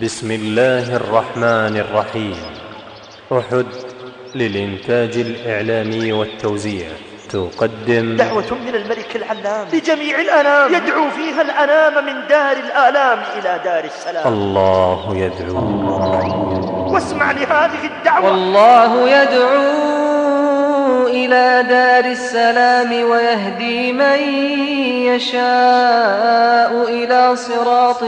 بسم الله الرحمن الرحيم. أحد للإنتاج الإعلامي والتوزيع. تقدم دعوة من الملك العلام. لجميع الأنام. يدعو فيها الأنام من دار الآلام إلى دار السلام. الله يدعو. واسمع لهذه الدعوة. والله يدعو. إلى دار السلام ويهدي من يشاء إلى صراط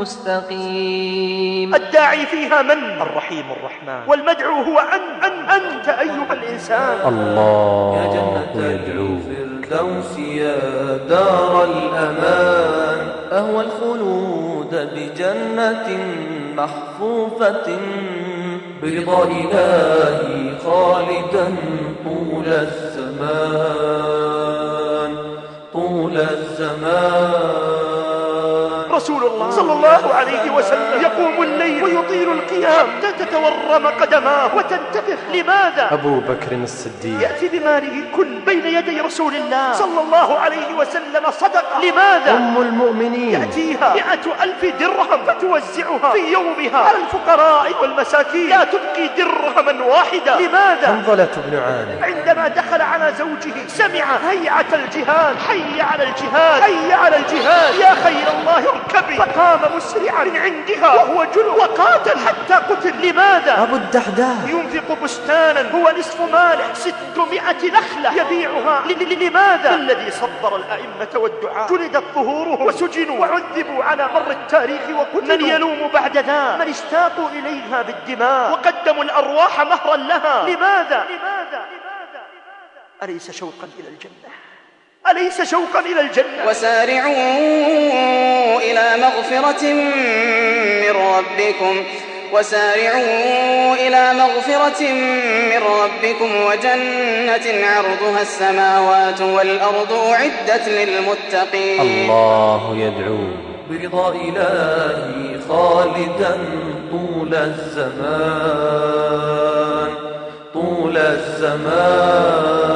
مستقيم. الداعي فيها من؟ الرحيم الرحمن. والمدعو هو أن أن أنت أيها الإنسان. الله يا جنة يدعو الفردوس يا دار الأمان. أهوى الخلود بجنة محفوفة برضا إلهي خالدا طول الزمان طول الزمان. رسول الله صلى الله عليه وسلم. يقوم الليل ويطيل القيام. حتى تتورم قدماه. وتنتفخ لماذا؟ أبو بكر الصديق. يأتي بماله كل بين يدي رسول الله. صلى الله عليه وسلم صدقة لماذا؟ أم المؤمنين. يأتيها. مئة ألف درهم. فتوزعها في يومها. على الفقراء والمساكين. لا تبقي درهما واحدا. لماذا؟ حنظلة بن عامر. عندما دخل على زوجه سمع هيعة الجهاد. حي على الجهاد. حي على الجهاد. يا خير الله. اركبي فقام مسرعا من عندها وهو جنب وقاتل حتى قتل لماذا أبو الدحداح ينفق بستانا هو نصف ماله ستمائة نخلة يبيعها لماذا الذي صبر الأئمة والدعاء جلدت ظهورهم وسجنوا وعذبوا على مر التاريخ وقتلوا من يلوم بعد ذا من اشتاقوا إليها بالدماء وقدموا الأرواح مهرا لها لماذا لماذا أليس شوقا إلى الجنة أليس شوقا إلى الجنة؟ وسارعوا إلى مغفرة من ربكم. وسارعوا إلى مغفرة من ربكم. وجنة عرضها السماوات والأرض أعدت للمتقين. الله يدعو. برضا إلهي خالدا طول الزمان. طول الزمان.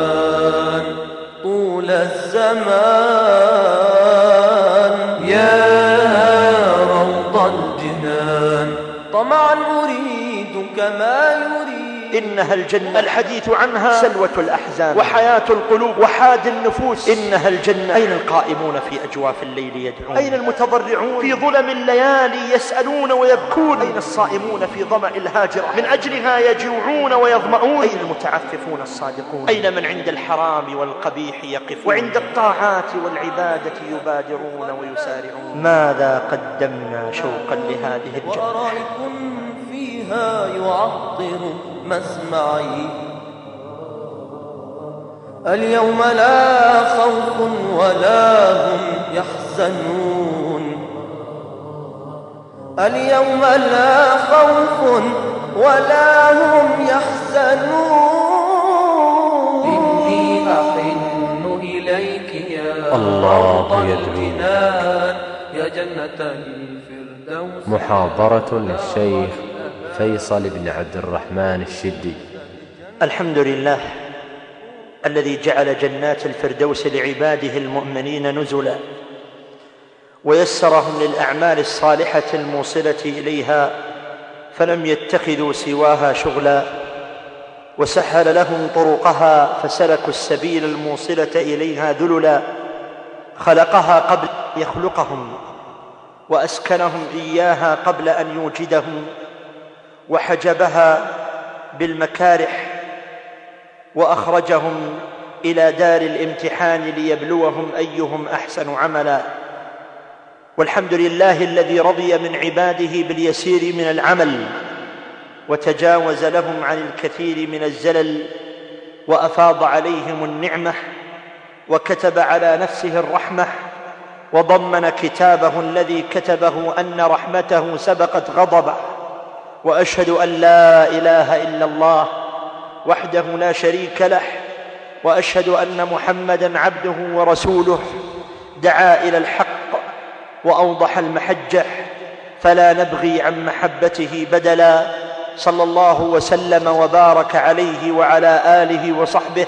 الزمان. يا روض الجنان طمعا أريد كما يريد إنها الجنة. الحديث عنها سلوة الأحزان. وحياة القلوب. وحاد النفوس. إنها الجنة. أين القائمون في أجواف الليل يدعون؟ أين المتضرعون؟ في ظلم الليالي يسألون ويبكون. أين الصائمون في ظمأ الهاجرة؟ من أجلها يجوعون ويظمؤون. أين المتعففون الصادقون؟ أين من عند الحرام والقبيح يقف وعند الطاعات والعبادة يبادرون ويسارعون. ماذا قدمنا شوقا لهذه الجنة؟ فيها يعطر مسمعي. اليوم لا خوف ولا هم يحزنون. اليوم لا خوف ولا هم يحزنون. إني أحن إليك يا الله يدعو. يا جنة الفردوس. محاضرة للشيخ فيصل بن عبد الرحمن الشدي. الحمد لله الذي جعل جنات الفردوس لعباده المؤمنين نزلا ويسرهم للأعمال الصالحة الموصلة إليها فلم يتخذوا سواها شغلا وسهل لهم طرقها فسلكوا السبيل الموصلة إليها ذللا خلقها قبل أن يخلقهم وأسكنهم إياها قبل أن يوجدهم وحجبها بالمكارح وأخرجهم إلى دار الامتحان ليبلوهم أيهم أحسن عملا. والحمد لله الذي رضي من عباده باليسير من العمل وتجاوز لهم عن الكثير من الزلل وأفاض عليهم النعمة وكتب على نفسه الرحمة وضمن كتابه الذي كتبه أن رحمته سبقت غضبه. وأشهد أن لا إله إلا الله وحده لا شريك له وأشهد أن محمدا عبده ورسوله دعا إلى الحق وأوضح المحجة فلا نبغي عن محبته بدلا صلى الله وسلم وبارك عليه وعلى آله وصحبه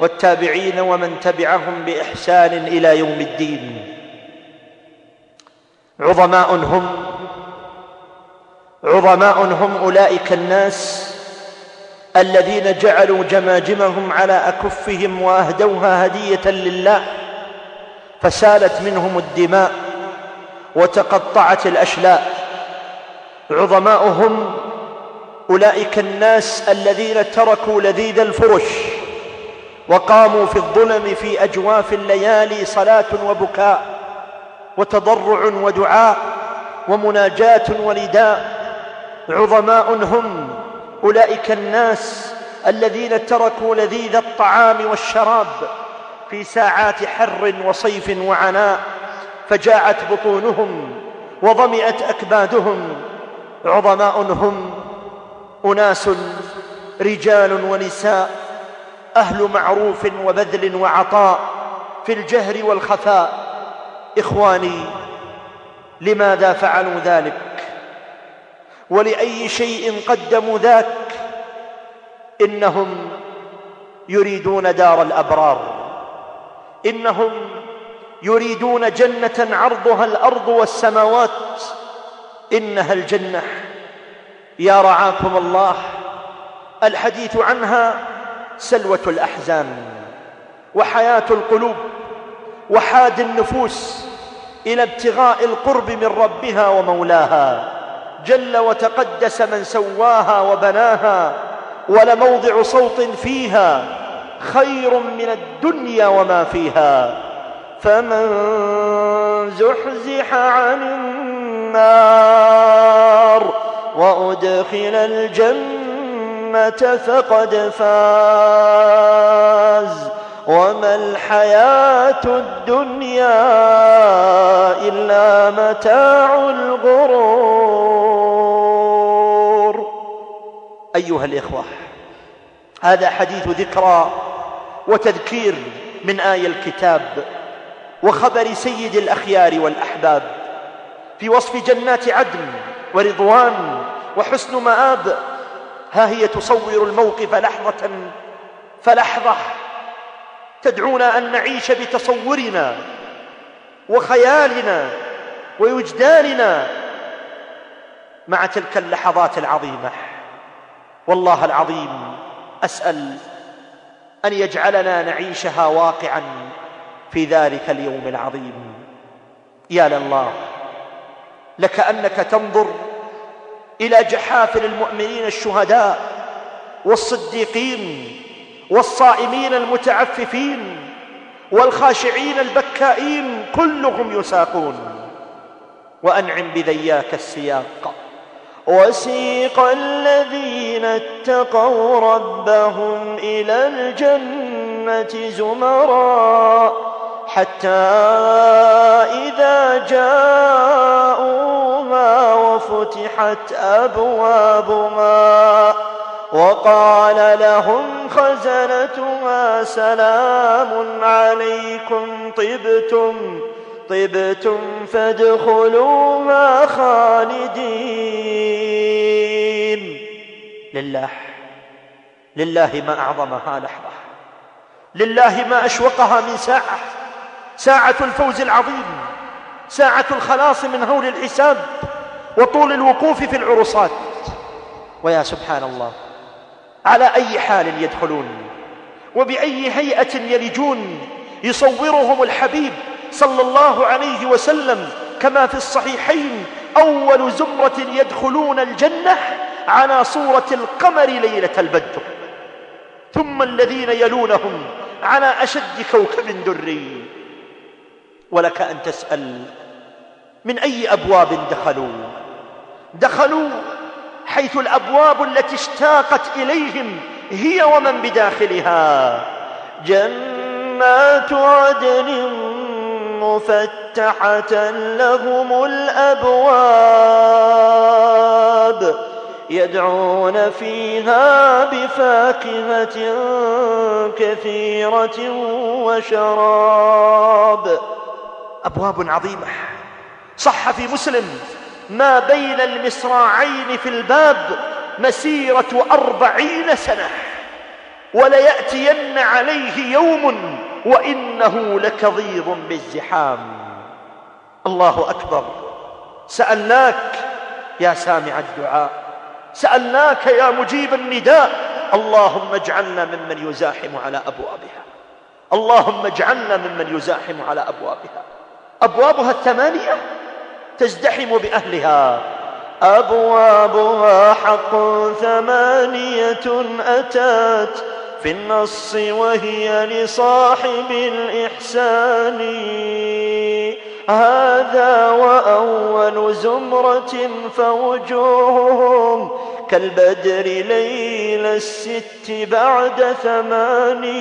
والتابعين ومن تبعهم بإحسان إلى يوم الدين. عظماء هم عظماء هم أولئك الناس الذين جعلوا جماجمهم على أكفهم وأهدوها هدية لله فسالت منهم الدماء وتقطعت الأشلاء. عظماؤهم أولئك الناس الذين تركوا لذيذ الفرش وقاموا في الظلم في أجواف الليالي صلاة وبكاء وتضرع ودعاء ومناجاة ونداء. عظماء هم أولئك الناس الذين تركوا لذيذ الطعام والشراب في ساعات حر وصيف وعناء فجاعت بطونهم وظمئت أكبادهم. عظماء هم أناس رجال ونساء أهل معروف وبذل وعطاء في الجهر والخفاء. إخواني لماذا فعلوا ذلك؟ ولأي شيء قدموا ذاك إنهم يريدون دار الأبرار. إنهم يريدون جنة عرضها الأرض والسماوات. إنها الجنة. يا رعاكم الله الحديث عنها سلوة الأحزان وحياة القلوب وحاد النفوس إلى ابتغاء القرب من ربها ومولاها. جل وتقدس من سواها وبناها ولموضع صوت فيها خير من الدنيا وما فيها. فمن زحزح عن النار وأدخل الجنة فقد فاز. وما الحياة الدنيا إلا متاع الغرور. أيها الإخوة هذا حديث ذكرى وتذكير من آي الكتاب وخبر سيد الأخيار والأحباب في وصف جنات عدن ورضوان وحسن مآب. ها هي تصور الموقف لحظة فلحظة تدعونا أن نعيش بتصورنا وخيالنا ووجداننا مع تلك اللحظات العظيمة. والله العظيم أسأل أن يجعلنا نعيشها واقعا في ذلك اليوم العظيم. يا لله لكأنك تنظر إلى جحافل المؤمنين الشهداء والصديقين والصائمين المتعففين والخاشعين البكائين كلهم يساقون. وأنعم بذياك السياق. وسيق الذين اتقوا ربهم إلى الجنة زمرًا حتى إذا جاءوها وفتحت أبوابها وقال لهم خزنتها سلام عليكم طبتم طبتم فادخلوها خالدين. لله لله ما أعظمها لحظة لله ما أشوقها من ساعة ساعة الفوز العظيم ساعة الخلاص من هول الحساب وطول الوقوف في العرصات ويا سبحان الله. على أي حال يدخلون وبأي هيئة يلجون يصورهم الحبيب صلى الله عليه وسلم كما في الصحيحين أول زمرة يدخلون الجنة على صورة القمر ليلة البدر. ثم الذين يلونهم على أشد كوكب دري. ولك أن تسأل من أي أبواب دخلوا؟ دخلوا حيث الأبواب التي اشتاقت إليهم هي ومن بداخلها. جنات عدن مفتحة لهم الأبواب يدعون فيها بفاكهة كثيرة وشراب. أبواب عظيمة. صح في مسلم. ما بين المصراعين في الباب مسيرة أربعين سنة وليأتين عليه يوم وإنه لكظيظ بالزحام. الله أكبر. سألناك يا سامع الدعاء سألناك يا مجيب النداء اللهم اجعلنا ممن يزاحم على أبوابها. اللهم اجعلنا ممن يزاحم على أبوابها. أبوابها الثمانية؟ تزدحم بأهلها. أبوابها حق ثمانية أتت في النص وهي لصاحب الإحسان. هذا وأول زمرة فوجوههم كالبدر ليل الست بعد ثماني.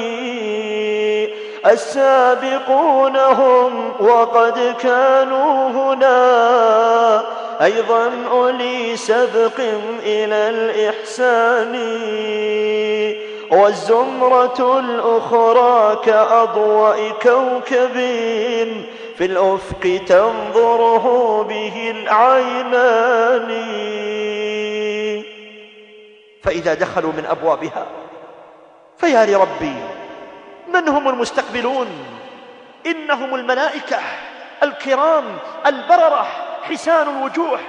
السابقون هم وقد كانوا هنا. أيضا أولي سبق إلى الإحسان. والزمرة الأخرى كأضواء كوكب. في الأفق تنظره به العينان. فإذا دخلوا من أبوابها فيا لربي من هم المستقبلون؟ إنهم الملائكة الكرام البررة حسان الوجوه.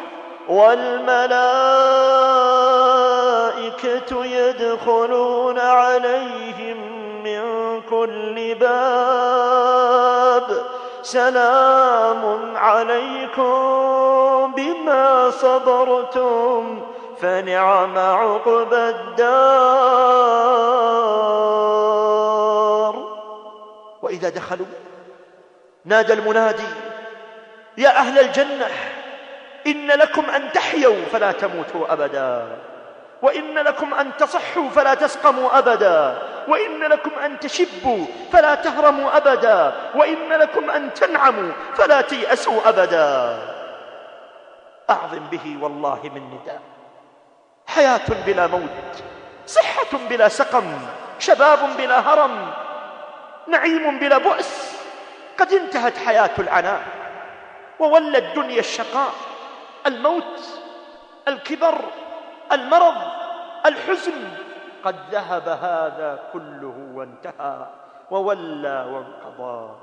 والملائكة يدخلون عليهم من كل باب. سلام عليكم بما صبرتم فنعم عقب الدار. وإذا دخلوا نادى المنادي يا أهل الجنة إن لكم أن تحيوا فلا تموتوا أبدا وإن لكم أن تصحوا فلا تسقموا أبدا وإن لكم أن تشبوا فلا تهرموا أبدا وإن لكم أن تنعموا فلا تيأسوا أبدا. أعظم به والله من نداء. حياة بلا موت صحة بلا سقم شباب بلا هرم نعيم بلا بؤس. قد انتهت حياة العناء وولى الدنيا الشقاء الموت الكبر المرض الحزن. قد ذهب هذا كله وانتهى وولى وانقضى.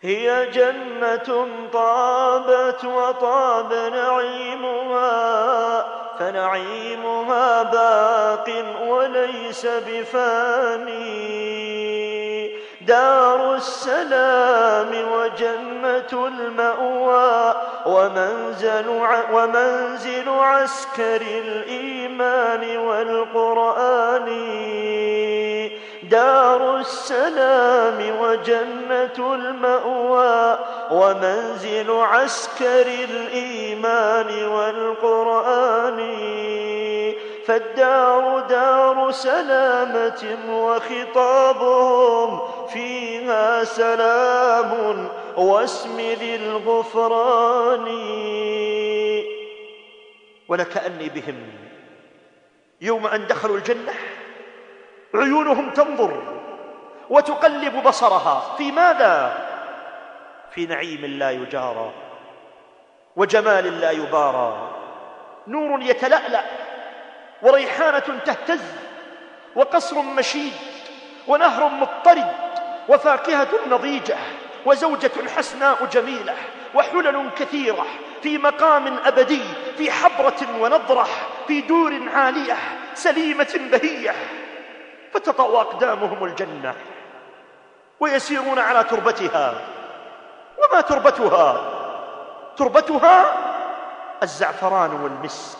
هي جنة طابت وطاب نعيمها فنعيمها باق وليس بفاني. دار السلام وجنة المأوى ومنزل, ومنزل عسكر الإيمان والقرآن. دار السلام وجنة المأوى ومنزل عسكر الإيمان والقرآن. فالدار دار سلامة وخطابهم فيها سلام واسم ذي الغفران. ولكأني بهم يوم أن دخلوا الجنة عيونهم تنظر وتقلب بصرها. في ماذا؟ في نعيم لا يجارى وجمال لا يبارى. نور يتلألأ وريحانة تهتز وقصر مشيد ونهر مضطرد وفاكهة نضيجة وزوجة حسناء جميلة وحلل كثيرة في مقام أبدي في حبرة ونضرة في دور عالية سليمة بهية. فتطأ أقدامهم الجنة ويسيرون على تربتها؟ وما تربتها؟ تربتها الزعفران والمسك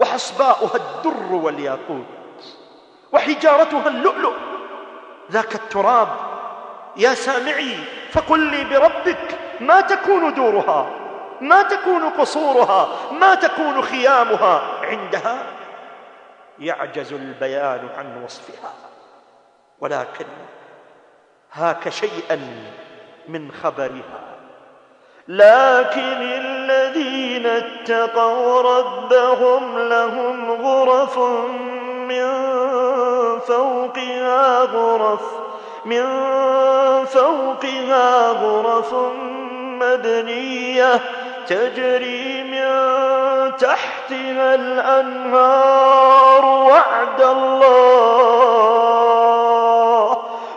وحصباؤها الدر والياقوت وحجارتها اللؤلؤ. ذاك التراب يا سامعي فقل لي بربك ما تكون دورها؟ ما تكون قصورها؟ ما تكون خيامها عندها؟ يعجز البيان عن وصفها. ولكن هاك شيئا من خبرها. لكن الذين اتقوا ربهم لهم غرف من فوقها غرف من فوقها غرف مبنية تجري من تحتها الأنهار وعد الله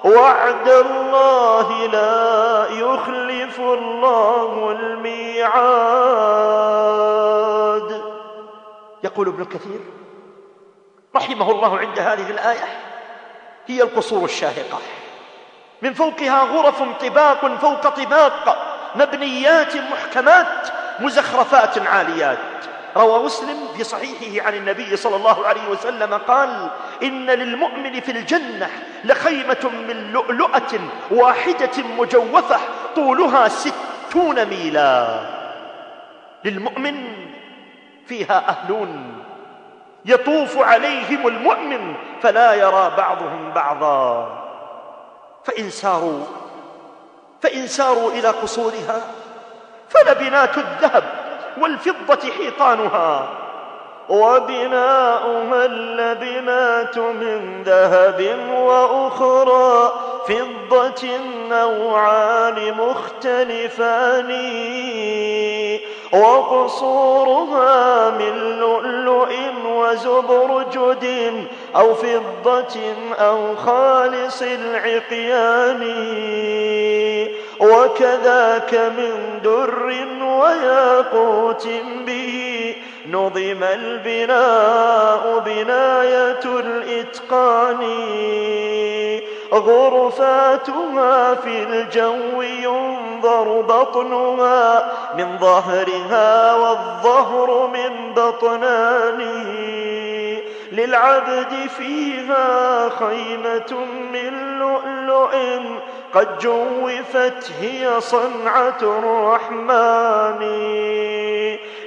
وعد الله لا يخلف الله الميعاد. يقول ابن كثير رحمه الله عند هذه الآية هي القصور الشاهقة. من فوقها غرف طباق فوق طباق. مبنيات محكمات مزخرفات عاليات. روى مسلم في صحيحه عن النبي صلى الله عليه وسلم قال إن للمؤمن في الجنة لخيمة من لؤلؤة واحدة مجوفة طولها ستون ميلا. للمؤمن فيها أهلون يطوف عليهم المؤمن فلا يرى بعضهم بعضا. فإن ساروا فإن ساروا إلى قصورها فلبنات الذهب والفضة حيطانها. وبناؤها اللبنات من ذهب وأخرى فضة نوعان مختلفان. وقصورها من لؤلؤ وزبرجد أو فضة أو خالص العقيان. وكذاك من در وياقوت به نظم البناء بناية الإتقان. غرفاتها في الجو ينظر بطنها من ظهرها والظهر من بطنانه. للعبد فيها خيمة من لؤلؤ قد جوفت هي صنعة الرحمن.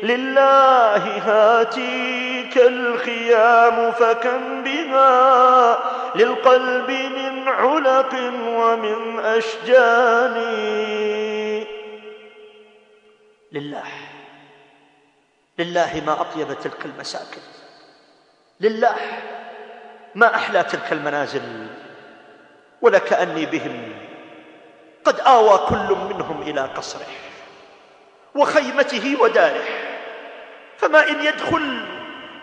لله هاتيك الخيام فكم بها للقلب من علق ومن أشجان. لله لله ما أطيب تلك المساكن. لله ما أحلى تلك المنازل ولكأني بهم قد آوى كل منهم إلى قصره وخيمته وداره فما إن يدخل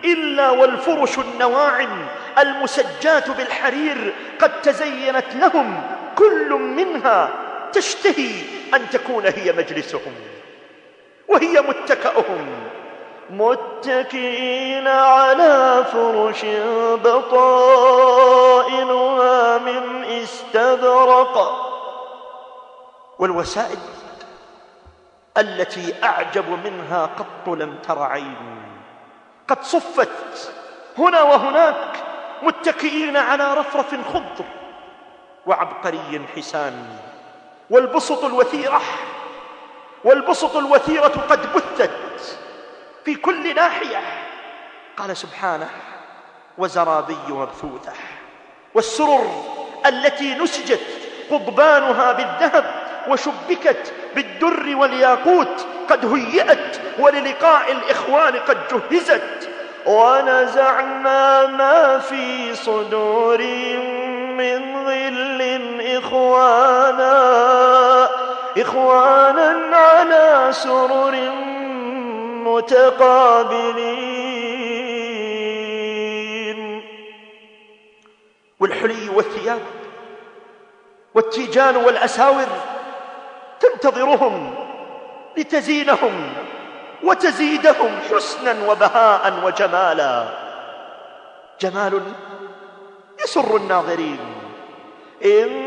إلا والفرش النواعم المسجات بالحرير قد تزينت لهم كل منها تشتهي أن تكون هي مجلسهم وهي متكأهم. متكئين على فرش بطائنها من استبرق. والوسائد التي أعجب منها قط لم تر عين. قد صفت هنا وهناك متكئين على رفرف خضر وعبقري حسان. والبسط الوثيرة والبسط الوثيرة قد بثت في كل ناحية. قال سبحانه وزرابي مبثوثة والسرر التي نسجت قضبانها بالذهب وشبكت بالدر والياقوت قد هيئت وللقاء الإخوان قد جهزت ونزعنا ما في صدور من غل إخوانا إخوانا على سرر متقابلين والحلي والثياب والتيجان والأساور تنتظرهم لتزينهم وتزيدهم حسنا وبهاء وجمالا. جمال يسر الناظرين. إن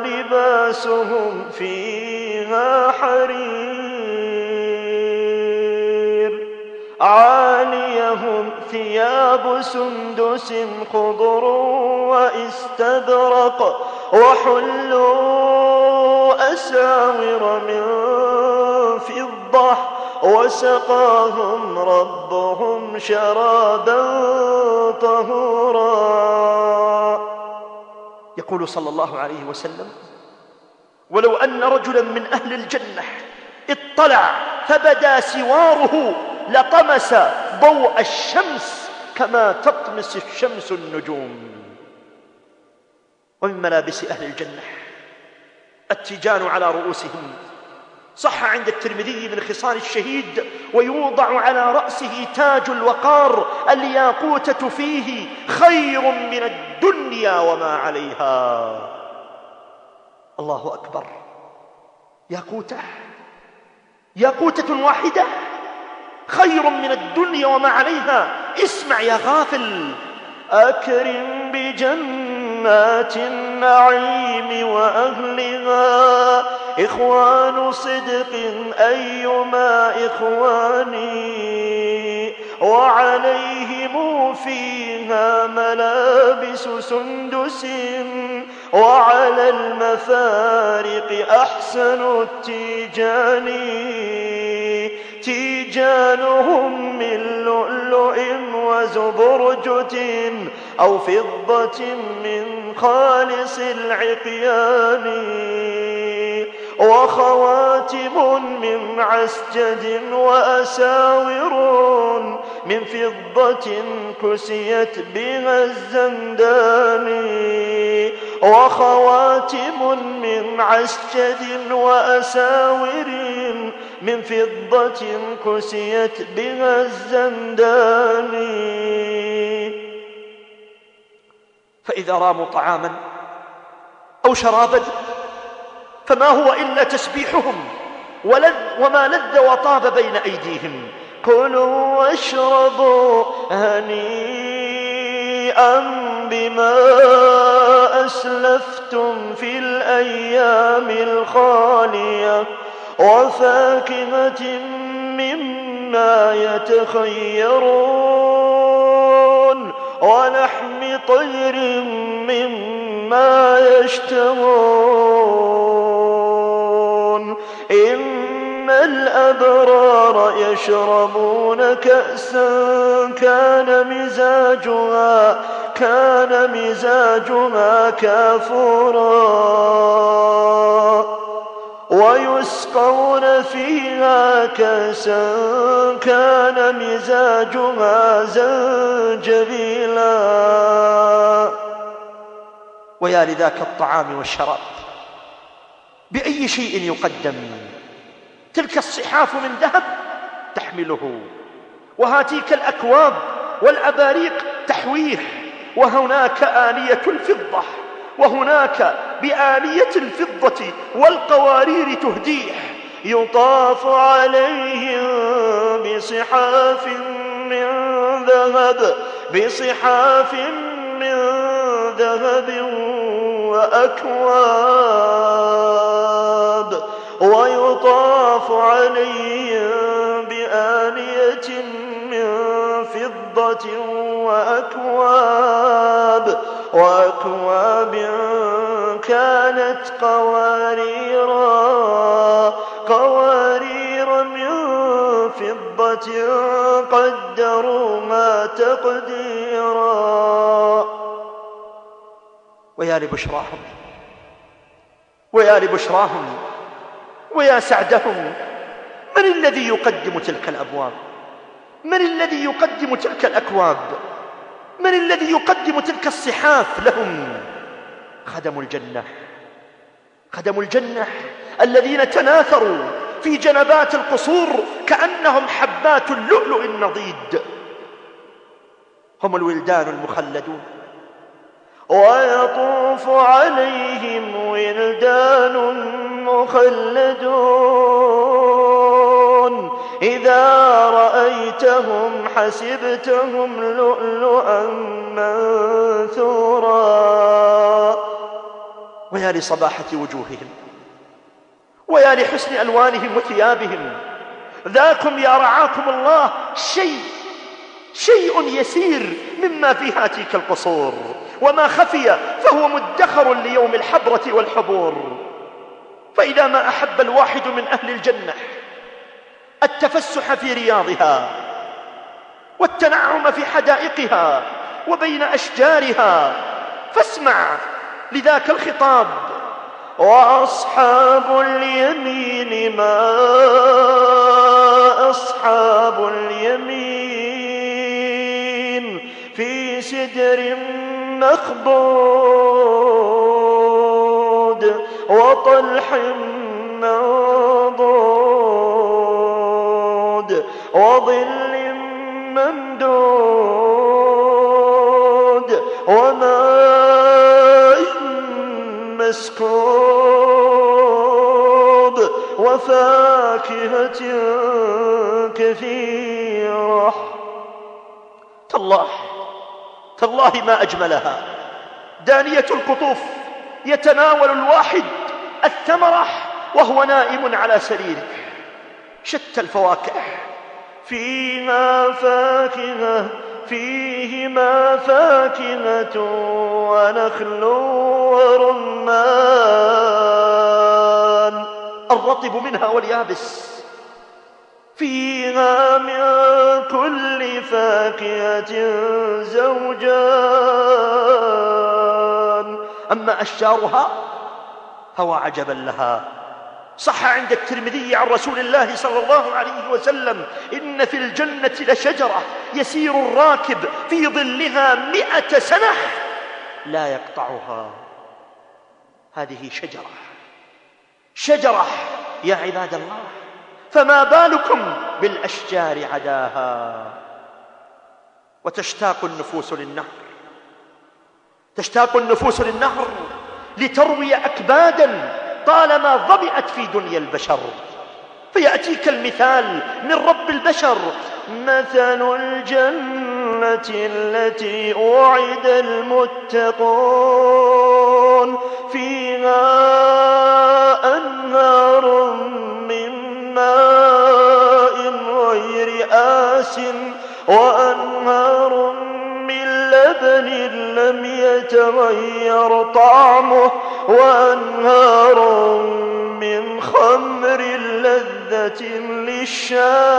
ولباسهم فيها حرير. عاليهم ثياب سندس خضر واستبرق وحلوا أساور من فضة وسقاهم ربهم شرابا طهورا. يقول صلى الله عليه وسلم ولو أن رجلا من أهل الجنة اطلع فبدا سواره لطمس ضوء الشمس كما تطمس الشمس النجوم. ومن ملابس أهل الجنة التيجان على رؤوسهم صح عند الترمذي من خصال الشهيد ويوضع على رأسه تاج الوقار الياقوتة فيه خير من الدنيا وما عليها. الله أكبر. ياقوتة. ياقوتة واحدة. خير من الدنيا وما عليها. اسمع يا غافل. أكرم بجنات النعيم وأهلها. إخوان صدق أيما إخواني وعليهم فيها ملابس سندس وعلى المفارق أحسن التيجان تيجانهم من لؤلؤ وزبرجة أو فضة من خالص العقيان وخواتم من عسجد وأساور من فضة كسيت بها الزندان. وخواتم من عسجد وأساور من فضة كسيت بها الزندان. فإذا راموا طعاما أو شرابا فما هو إلا تسبيحهم. ولذ وما لذ وطاب بين أيديهم. كلوا واشربوا هنيئا بما أسلفتم في الأيام الخالية وفاكهة مما يتخيرون ولحم طير مما يشتهون إن الأبرار يشربون كأسا كان مزاجها كان مزاجها كافورا ويسقون فيها كأسا كان مزاجها زنجبيلا ويا لذاك الطعام والشراب. بأي شيء يقدم؟ تلك الصحاف من ذهب تحمله وهاتيك الأكواب والأباريق تحويه وهناك آنية الفضة وهناك بآلية الفضة والقوارير تهديه. يطاف عليهم بصحاف من ذهب بصحاف من ذهب وأكواب ويطاف عليهم بآلية من فضة وأكواب وأكواب كانت قواريرا قوارير من فضة قدروا ما تقديرا ويا لبشراهم ويا لبشراهم ويا سعدهم. من الذي يقدم تلك الأبواب؟ من الذي يقدم تلك الأكواب؟ من الذي يقدم تلك الصحاف لهم؟ خدم الجنة خدم الجنة. الذين تناثروا في جنبات القصور كأنهم حبات اللؤلؤ النضيد. هم الولدان المخلدون. ويطوف عليهم ولدان مخلدون. إذا رأيتهم حسبتهم لؤلؤا منثورا. ويا لصباحة وجوههم ويا لحسن ألوانهم وثيابهم. ذاكم يا رعاكم الله شيء شيء يسير مما في هاتيك القصور وما خفي فهو مدخر ليوم الحبرة والحبور. فإذا ما أحب الواحد من أهل الجنة التفسح في رياضها والتنعم في حدائقها وبين أشجارها فاسمع لذاك الخطاب وأصحاب اليمين ما أصحاب اليمين؟ سدر مخضود وطلح منضود وظل ممدود وماء مسكوب وفاكهة كثيرة. تالله. تالله ما أجملها. دانية القطوف يتناول الواحد الثمرة وهو نائم على سريره. شتى الفواكه. فيها فاكهة فيهما فاكهة ونخل ورمان. الرطب منها واليابس. فيها من كل فاكهة زوجان. أما أشجارها فهو عجبا لها. صح عند الترمذي عن رسول الله صلى الله عليه وسلم إن في الجنة لشجرة يسير الراكب في ظلها مئة سنة لا يقطعها. هذه شجرة. شجرة يا عباد الله. فما بالكم بالأشجار عداها وتشتاق النفوس للنهر. تشتاق النفوس للنهر لتروي أكبادا طالما ظبئت في دنيا البشر. فيأتيك المثال من رب البشر مثل الجنة التي أوعد المتقون فيها أنهار آس وأنهار من لبن لم يتغير طعمه وأنهار من خمر لذة للشاربين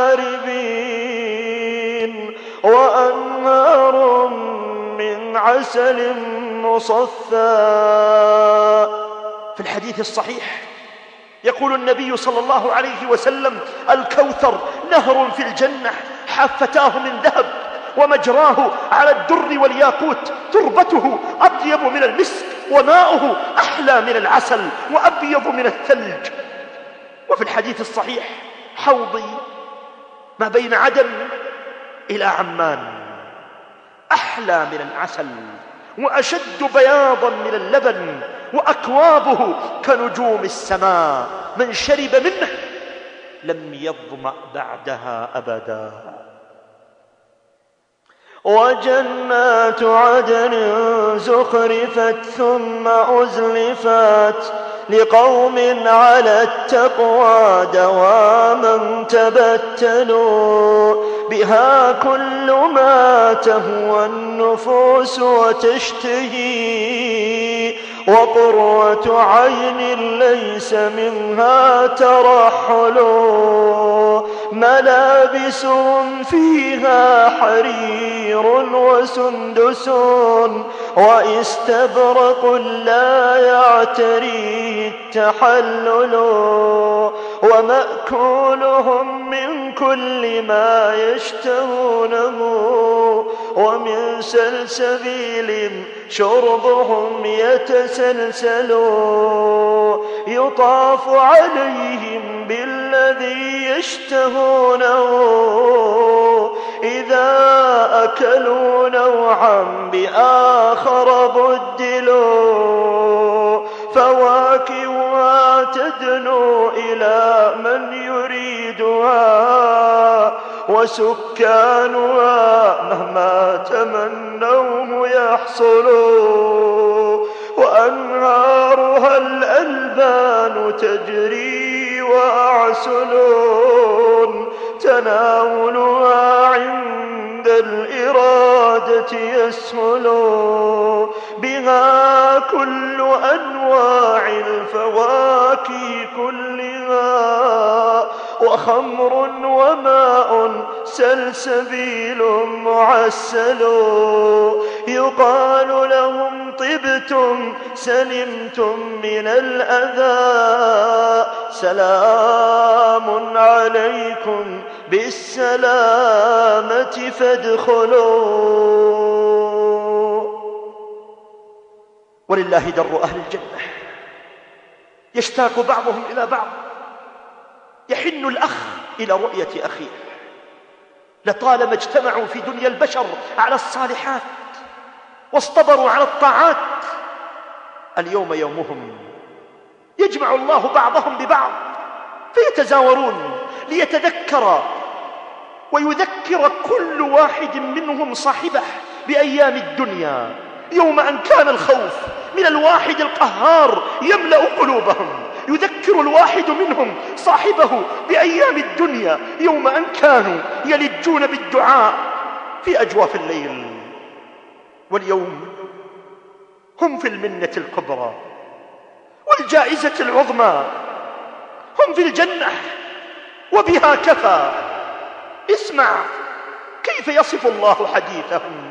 وأنهار من عسل مصفى. في الحديث الصحيح يقول النبي صلى الله عليه وسلم الكوثر نهر في الجنة. حافتاه من ذهب ومجراه على الدر والياقوت. تربته أطيب من المسك وماؤه أحلى من العسل وأبيض من الثلج. وفي الحديث الصحيح حوضي ما بين عدن إلى عمان أحلى من العسل وأشد بياضا من اللبن وأكوابه كنجوم السماء. من شرب منه لم يظمأ بعدها أبدا. وجنات عدن زخرفت ثم أزلفت لقوم على التقوى دواما تبتلوا بها كل ما تهوى النفوس وتشتهي وقرة عين ليس منها ترحل ملابس فيها حرير وسندس وإستبرق لا يعتري. التحلل ومأكولهم من كل ما يشتهونه ومن سلسبيل شربهم يتسلسل يطاف عليهم بالذي يشتهونه إذا أكلوا نوعا بآخر بدلوا فواكهها تدنو إلى من يريدها وسكانها مهما تمنوه يحصلوا وأنهارها الألبان تجري وأعسلون تناولها عند الإرادة يسهل بها كل أنواع الفواكه كلها وخمر وماء سلسبيل معسل. يقال لهم طبتم سلمتم من الأذى. سلام عليكم بالسلامة فادخلوا. ولله در أهل الجنة. يشتاق بعضهم إلى بعض. يحن الأخ إلى رؤية أخيه. لطالما اجتمعوا في دنيا البشر على الصالحات واصطبروا على الطاعات اليوم يومهم يجمع الله بعضهم ببعض فيتزاورون ليتذكر ويذكر كل واحد منهم صاحبه بأيام الدنيا. يوم أن كان الخوف من الواحد القهار يملأ قلوبهم. يذكر الواحد منهم صاحبه بأيام الدنيا يوم أن كانوا يلجون بالدعاء في أجواف الليل. واليوم هم في المنة الكبرى والجائزة العظمى. هم في الجنة وبها كفى. اسمع كيف يصف الله حديثهم.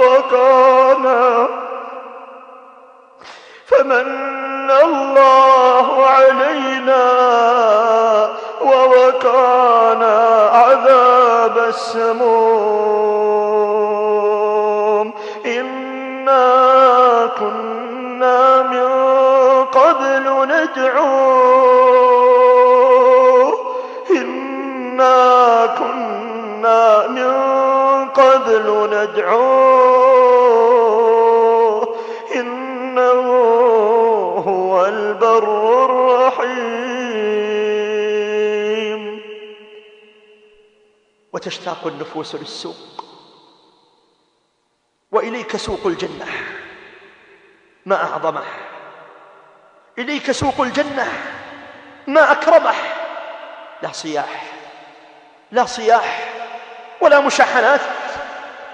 ووقانا فمن الله علينا ووقانا عذاب السموم. إنا كنا من قبل ندعوه إنا قبل ندعوه إنه هو البر الرحيم. وتشتاق النفوس للسوق وإليك سوق الجنة ما أعظمه. إليك سوق الجنة ما أكرمه. لا صياح لا صياح ولا مشاحنات.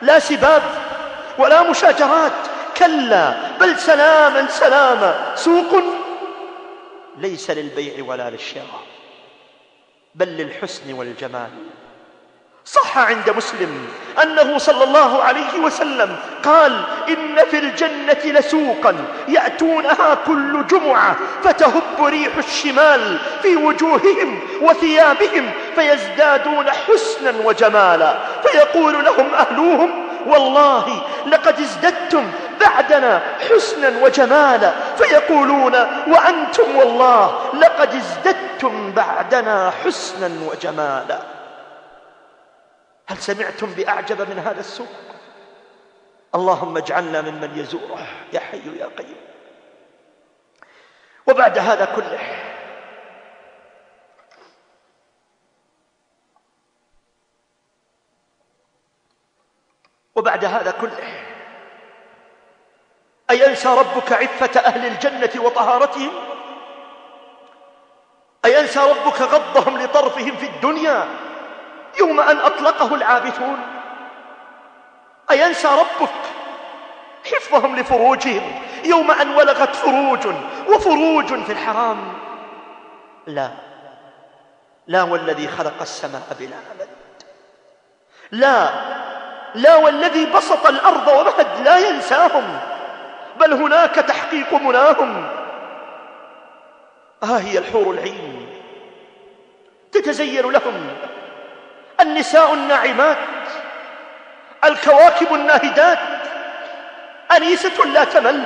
لا سباب ولا مشاجرات. كلا بل سلاما سلاما. سوق ليس للبيع ولا للشراء بل للحسن والجمال. صح عند مسلم أنه صلى الله عليه وسلم قال إن في الجنة لسوقا يأتونها كل جمعة فتهب ريح الشمال في وجوههم وثيابهم فيزدادون حسنا وجمالا فيقول لهم أهلوهم والله لقد ازددتم بعدنا حسنا وجمالا فيقولون وأنتم والله لقد ازددتم بعدنا حسنا وجمالا هل سمعتم بأعجب من هذا السوق؟ اللهم اجعلنا ممن يزوره يا حي يا قيوم. وبعد هذا كله وبعد هذا كله أينسى ربك عفة أهل الجنة وطهارتهم؟ أينسى ربك غضهم لطرفهم في الدنيا؟ يوم أن أطلقه العابثون. أينسى ربك حفظهم لفروجهم يوم أن ولغت فروج وفروج في الحرام؟ لا. لا والذي خلق السماء بلا أمد لا. لا والذي بسط الأرض ومهد لا ينساهم. بل هناك تحقيق مناهم. ها هي الحور العين. تتزين لهم. النساء الناعمات الكواكب الناهدات. أنيسة لا تمل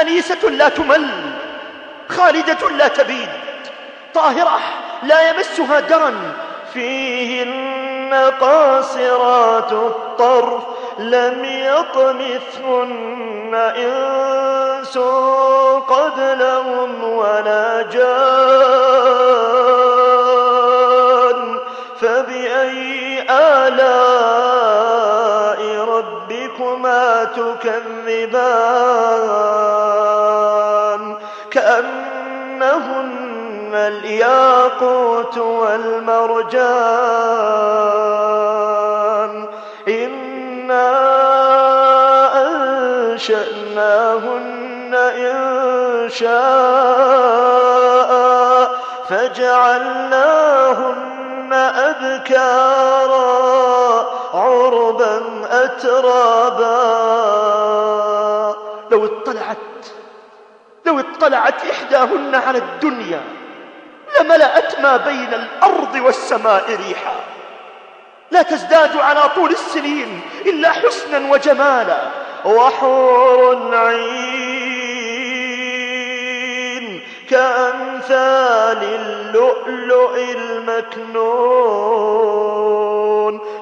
أنيسة لا تمل خالدة لا تبيد. طاهرة لا يمسها درن فيهن قاصرات الطرف لم يطمثهن إنس قبلهم ولا فبأي تكذبان كأنهن الياقوت والمرجان إنا أنشأناهن إن شاء فجعلناهن أبكارا عربا أترابا اطلعت إحداهن على الدنيا لملأت ما بين الأرض والسماء ريحا. لا تزداد على طول السنين إلا حسنا وجمالا وحور عين. كأمثال اللؤلؤ المكنون.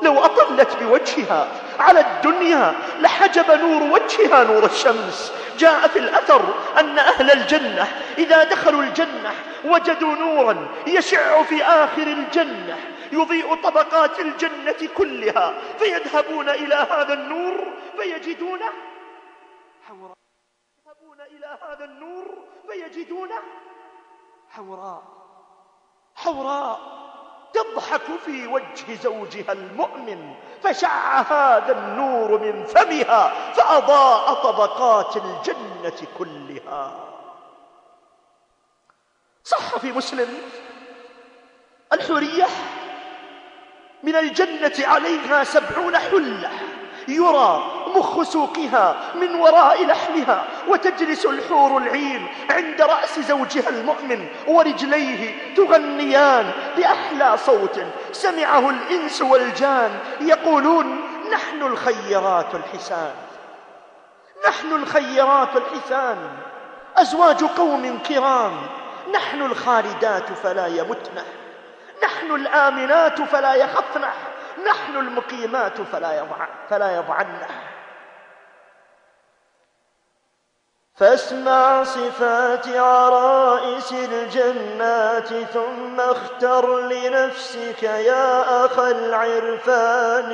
لو أطلت بوجهها على الدنيا لحجب نور وجهها نور الشمس. جاء في الأثر أن أهل الجنة إذا دخلوا الجنة وجدوا نورا يشع في آخر الجنة يضيء طبقات الجنة كلها فيذهبون إلى هذا النور فيجدونه حوراء يذهبون إلى هذا النور فيجدونه حوراء. حوراء تضحك في وجه زوجها المؤمن فشع هذا النور من فمها فأضاء طبقات الجنة كلها. صح في مسلم الحورية من الجنة عليها سبعون حلة. يرى مخ سوقها من وراء لحمها وتجلس الحور العين عند رأس زوجها المؤمن ورجليه تغنيان بأحلى صوت سمعه الإنس والجان يقولون نحن الخيرات الحسان. نحن الخيرات الحسان. أزواج قوم كرام. نحن الخالدات فلا يمتن نحن الآمنات فلا يخفن نحن المقيمات فلا, يضع فلا يضعن. فاسمع صفات عرائس الجنات ثم اختر لنفسك يا أخا العرفان.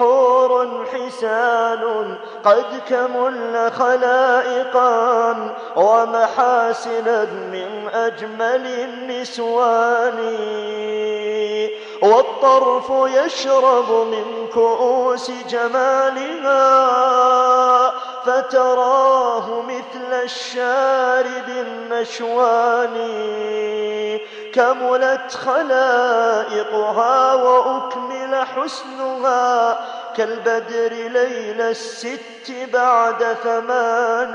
حور حسان قد كمل خلائقا ومحاسنا من أجمل النسوان والطرف يشرب من كؤوس جمالها فتراه مثل الشارب النشوان كملت خلائقها وأكمل حسنها. كالبدر ليل الست بعد ثمان.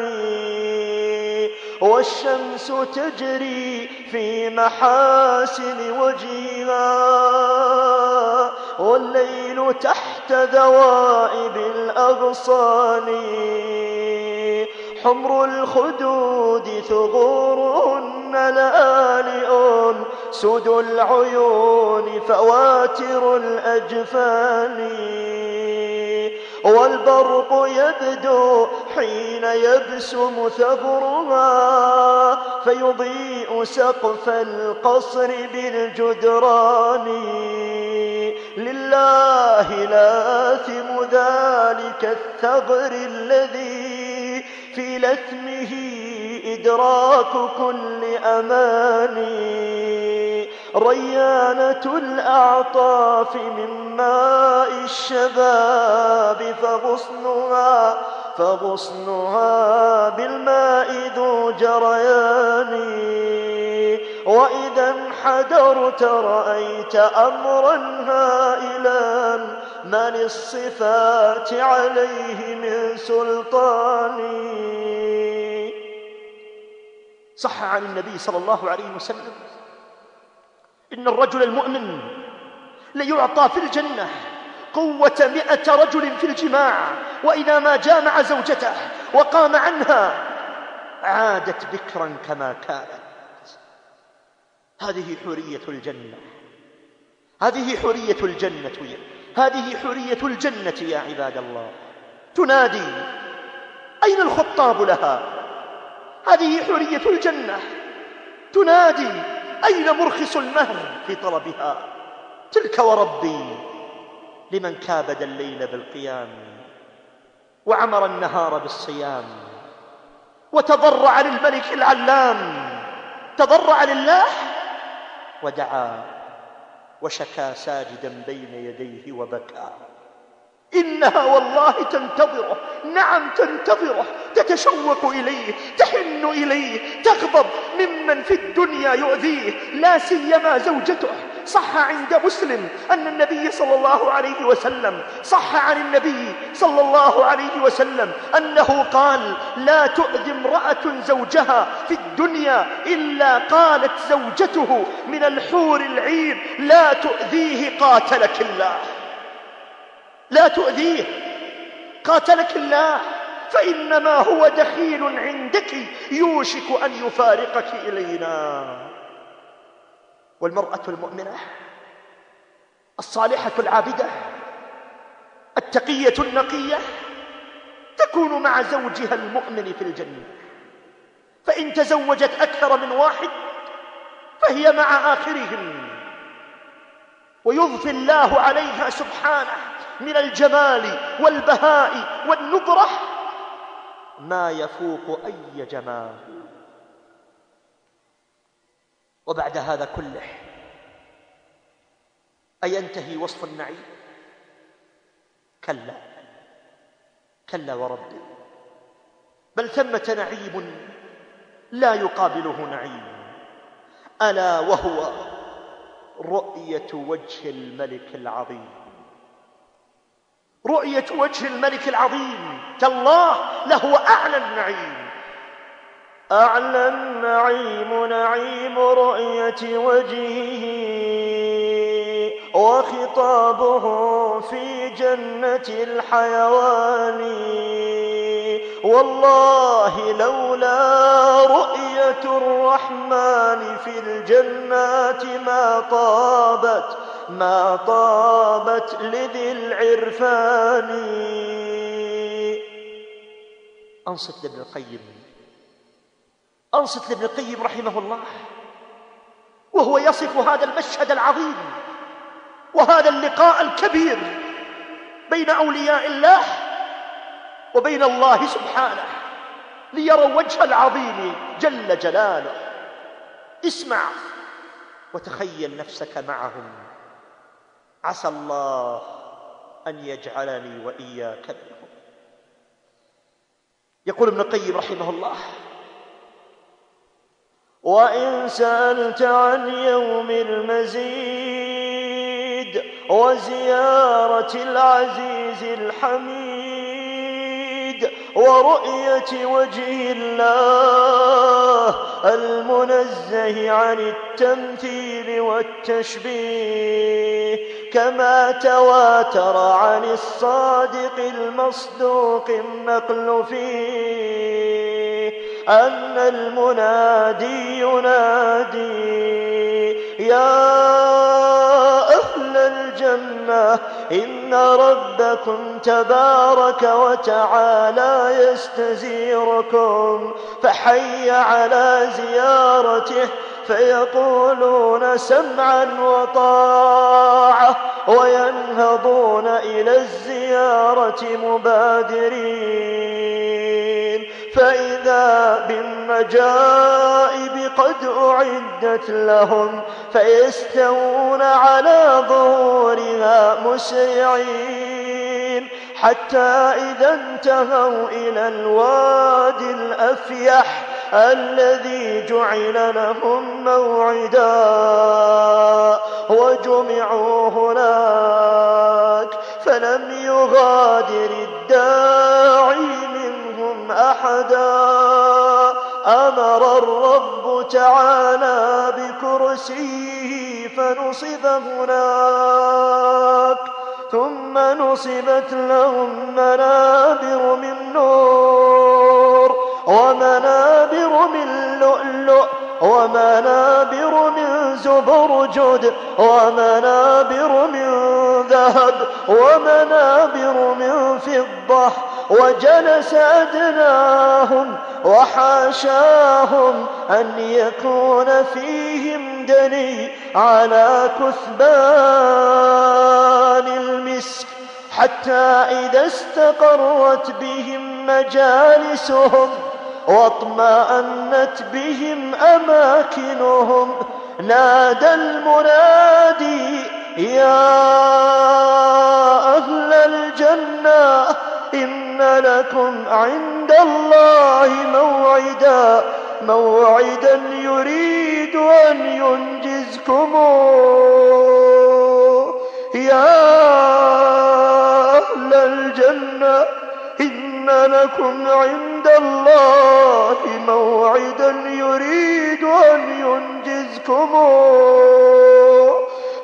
والشمس تجري في محاسن وجهها. والليل تحت ذوائب الأغصان. حمر الخدود ثغورهن لآلئ سد العيون فواتر الأجفان والبرق يبدو حين يبسم ثغرها فيضيء سقف القصر بالجدران لله لاثم ذلك الثغر الذي في لثمه إدراك كل أماني. ريانة الأعطاف من ماء الشباب فغصنها فغصنها بالماء ذو جريان. وإذا انحدرت رأيت أمرا هائلا. ما للصفات عليه من سلطان. صح عن النبي صلى الله عليه وسلم. إن الرجل المؤمن ليعطى في الجنة قوة مئة رجل في الجماع وإذا ما جامع زوجته وقام عنها عادت بكرا كما كانت. هذه حرية الجنة. هذه حرية الجنة هذه حرية الجنة يا عباد الله. تنادي أين الخطاب لها؟ هذه حرية الجنة. تنادي أين مرخص المهر في طلبها؟ تلك وربي لمن كابد الليل بالقيام وعمر النهار بالصيام. وتضرع للملك العلام تضرع لله ودعا. وشكا ساجدا بين يديه وبكى. إنها والله تنتظره. نعم تنتظره. تتشوق إليه تحن إليه تغضب ممن في الدنيا يؤذيه. لا سيما زوجته. صح عند مسلم أن النبي صلى الله عليه وسلم صح عن النبي صلى الله عليه وسلم أنه قال لا تؤذي امرأة زوجها في الدنيا إلا قالت زوجته من الحور العين لا تؤذيه قاتلك الله. لا تؤذيه قاتلك الله. فإنما هو دخيل عندك يوشك أن يفارقك إلينا. والمرأة المؤمنة الصالحة العابدة التقية النقية تكون مع زوجها المؤمن في الجنة. فإن تزوجت أكثر من واحد فهي مع آخرهم. ويضفي الله عليها سبحانه من الجمال والبهاء والنضرة ما يفوق أي جمال. وبعد هذا كله. أينتهي وصف النعيم؟ كلا. كلا وربي بل ثمة نعيم لا يقابله نعيم. ألا وهو رؤية وجه الملك العظيم. رؤية وجه الملك العظيم. تالله له أعلى النعيم. أعلى النعيم نعيم رؤية وجهه وخطابه في جنة الحيوان. والله لولا رؤية الرحمن في الجنات ما طابت ما طابت لذي العرفان. أنصت لابن القيم أنصت لابن القيم رحمه الله وهو يصف هذا المشهد العظيم وهذا اللقاء الكبير بين أولياء الله وبين الله سبحانه ليروا وجه العظيم جل جلاله. اسمع وتخيل نفسك معهم. عسى الله أن يجعلني وإياك منهم. يقول ابن القيم رحمه الله وإن سألت عن يوم المزيد وزيارة العزيز الحميد ورؤية وجه الله المنزه عن التمثيل والتشبيه كما تواتر عن الصادق المصدوق النقل فيه أن المنادي ينادي يا أهل الجنة إن ربكم تبارك وتعالى يستزيركم فحي على زيارته فيقولون سمعا وطاعة وينهضون إلى الزيارة مبادرين. فإذا بالمجائب قد أعدت لهم فيستوون على ظهورها مسرعين حتى إذا انتهوا إلى الوادي الأفيح الذي جعل لهم موعدا وجمعوا هناك فلم يغادر الداعي أحدا أمر الرب تعالى بكرسيه فنصب هناك ثم نصبت لهم منابر من نور ومنابر من لؤلؤ ومنابر من زبرجد ومنابر من ذهب ومنابر من فضة وجلس أدناهم وحاشاهم أن يكون فيهم دني على كثبان المسك. حتى إذا استقرت بهم مجالسهم واطمأنت بهم أماكنهم. نادى المنادي يا أهل الجنة إن لكم عند الله موعدا موعدا يريد أن ينجزكم. إن لكم عند الله موعدا يريد أن ينجزكم.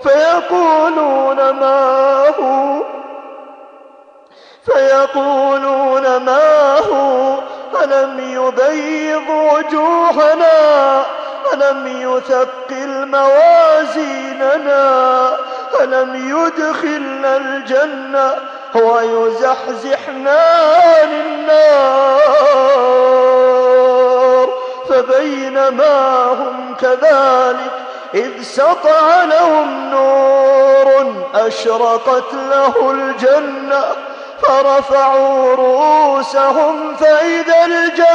فيقولون ما هو؟ فيقولون ما هو؟ ألم يبيض وجوهنا؟ ألم يثقل موازيننا؟ ألم يدخلنا الجنة؟ ويزحزحنا عن النار فبينما هم كذلك إذ سطع لهم نور أشرقت له الجنة فرفعوا رؤوسهم فإذا الجبار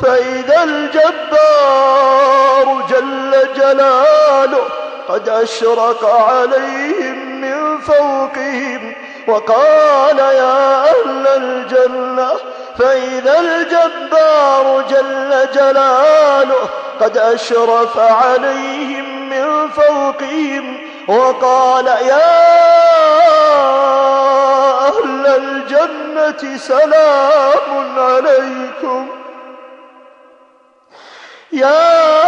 فإذا الجبار جل جلاله قد أشرق عليهم من فوقهم وقال يا أهل الجنة فإذا الجبار جل جلاله قد أشرف عليهم من فوقهم وقال يا أهل الجنة سلام عليكم يا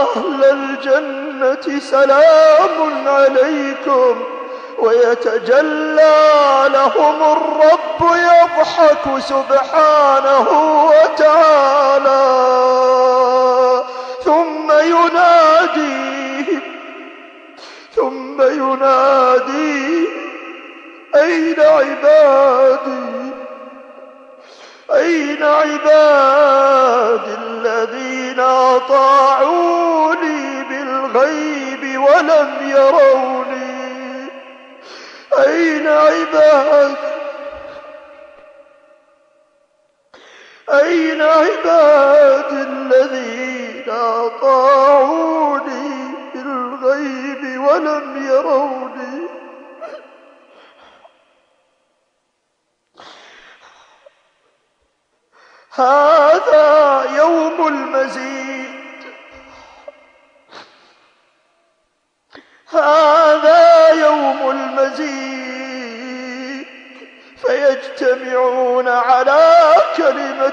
أهل الجنة سلام عليكم. ويتجلى لهم الرب يضحك سبحانه وتعالى. ثم ينادي ثم ينادي أين عبادي؟ أين عبادي؟ أطاعوني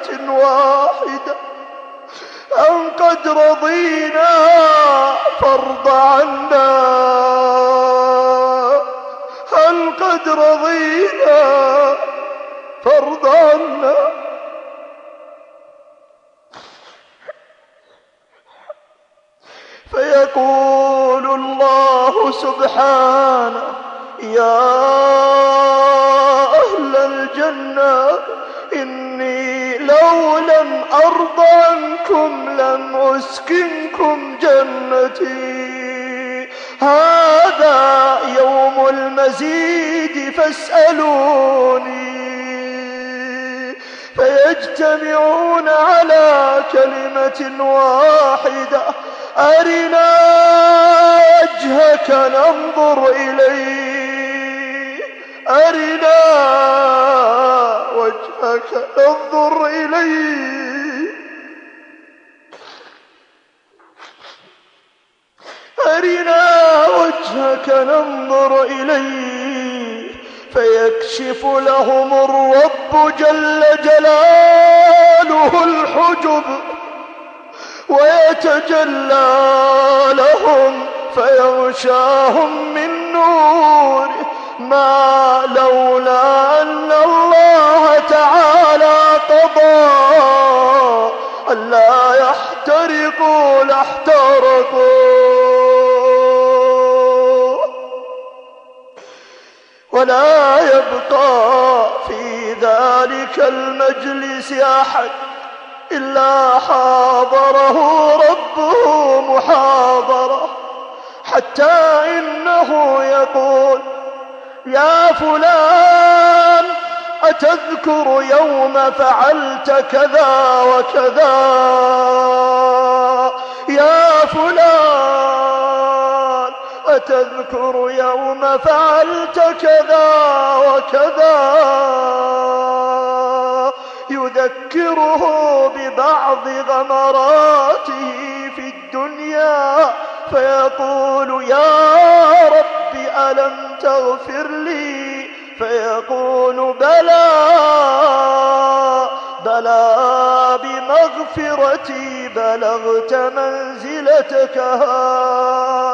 واحدة فيجتمعون على كلمة واحدة. أرنا وجهك ننظر إليه. أرنا وجهك ننظر إليه. أرنا وجهك ننظر إليه. فيكشف لهم الرب جل جلاله ويتجلى لهم فيغشاهم من نور ما لولا أن الله تعالى قضى ألا يحترقوا لاحترقوا ولا يبقى في ذلك المجلس أحد. إلا حاضره ربه محاضرة حتى إنه يقول يا فلان أتذكر يوم فعلت كذا وكذا؟ يا فلان أتذكر يوم فعلت كذا وكذا؟ يذكره ببعض غمراته في الدنيا فيقول يا رب ألم تغفر لي؟ فيقول بلى بلى بمغفرتي بلغت منزلتك هذه.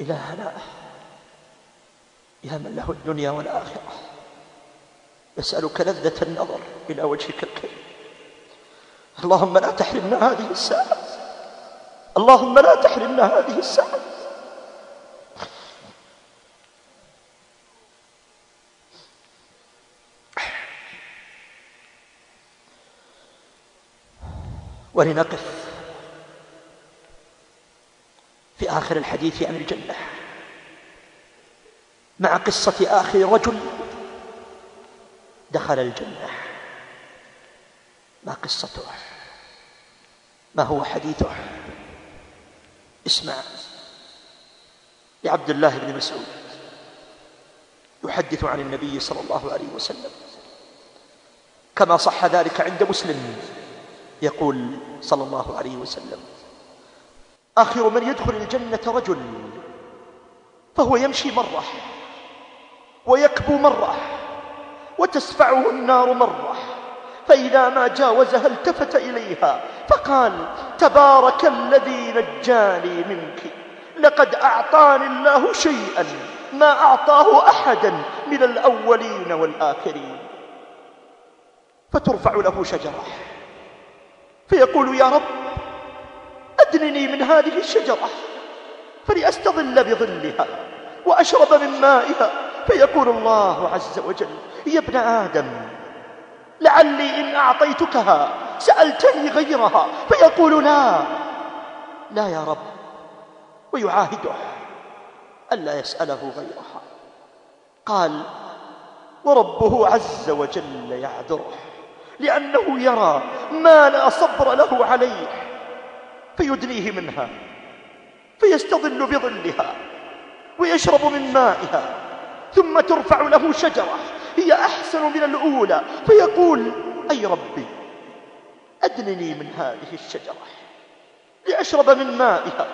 إلهنا يا من له الدنيا والآخرة. يسألك لذة النظر إلى وجهك الكريم. اللهم لا تحرمنا هذه الساعة. اللهم لا تحرمنا هذه الساعة. ولنقف. في آخر الحديث عن الجنة. مع قصة آخر رجل دخل الجنة. ما قصته؟ ما هو حديثه؟ اسمع. لعبد الله بن مسعود يحدث عن النبي صلى الله عليه وسلم. كما صح ذلك عند مسلم يقول صلى الله عليه وسلم. آخر من يدخل الجنة رجل فهو يمشي مرة ويكبو مرة وتسفعه النار مرة فإذا ما جاوزها التفت إليها فقال تبارك الذي نجاني منك لقد أعطاني الله شيئا ما أعطاه أحدا من الأولين والآخرين. فترفع له شجرة فيقول يا رب أدنني من هذه الشجرة فلأستظل بظلها وأشرب من مائها فيقول الله عز وجل يا ابن آدم لعلي إن أعطيتكها سألتني غيرها فيقول لا لا يا رب ويعاهده ألا يسأله غيرها. قال وربه عز وجل يعذره لأنه يرى ما لا صبر له عليه فيدنيه منها فيستظل بظلها ويشرب من مائها ثم ترفع له شجرة هي أحسن من الأولى فيقول أي ربي أدنني من هذه الشجرة لأشرب من مائها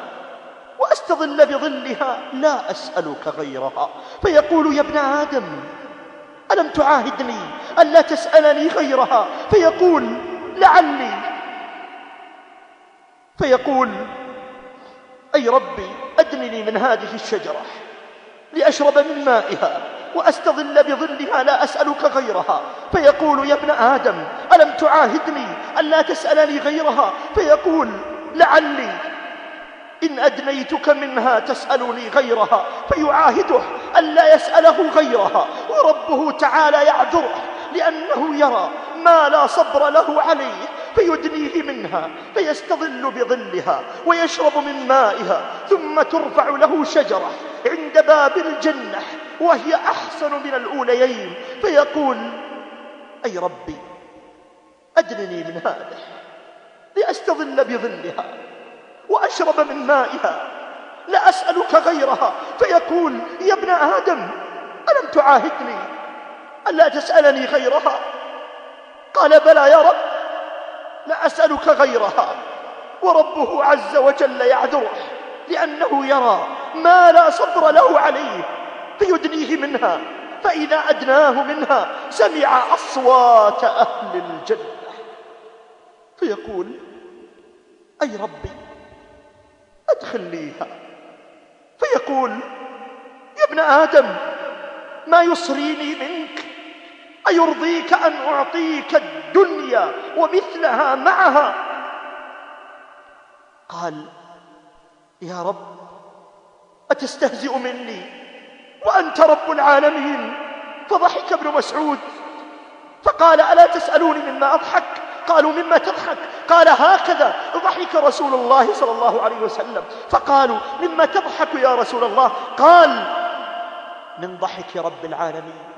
وأستظل بظلها لا أسألك غيرها. فيقول يا ابن آدم ألم تعاهدني ألا تسألني غيرها؟ فيقول لعلي فيقول أي ربي أدنني من هذه الشجرة لأشرب من مائها وأستظل بظلها لا أسألك غيرها. فيقول يا ابن آدم ألم تعاهدني ألا تسألني غيرها؟ فيقول لعلي إن أدنيتك منها تسألني غيرها. فيعاهده ألا يسأله غيرها وربه تعالى يعذره. لأنه يرى ما لا صبر له عليه فيدنيه منها فيستظل بظلها ويشرب من مائها ثم ترفع له شجرة عند باب الجنة وهي أحسن من الأوليين فيقول أي ربي أدنني من هذا لأستظل بظلها وأشرب من مائها لا أسألك غيرها. فيقول يا ابن آدم ألم تعاهدني ألا تسألني غيرها؟ قال بلى يا رب لا أسألك غيرها. وربه عز وجل يعذره لأنه يرى ما لا صبر له عليه فيدنيه منها فإذا أدناه منها سمع أصوات أهل الجنة. فيقول أي ربي أدخل ليها فيقول يا ابن آدم ما يصريني منك أيرضيك أن أعطيك الدنيا ومثلها معها؟ قال يا رب أتستهزئ مني وأنت رب العالمين؟ فضحك ابن مسعود. فقال ألا تسألوني مما أضحك؟ قالوا مما تضحك؟ قال هكذا. ضحك رسول الله صلى الله عليه وسلم. فقالوا مما تضحك يا رسول الله؟ قال من ضحك رب العالمين.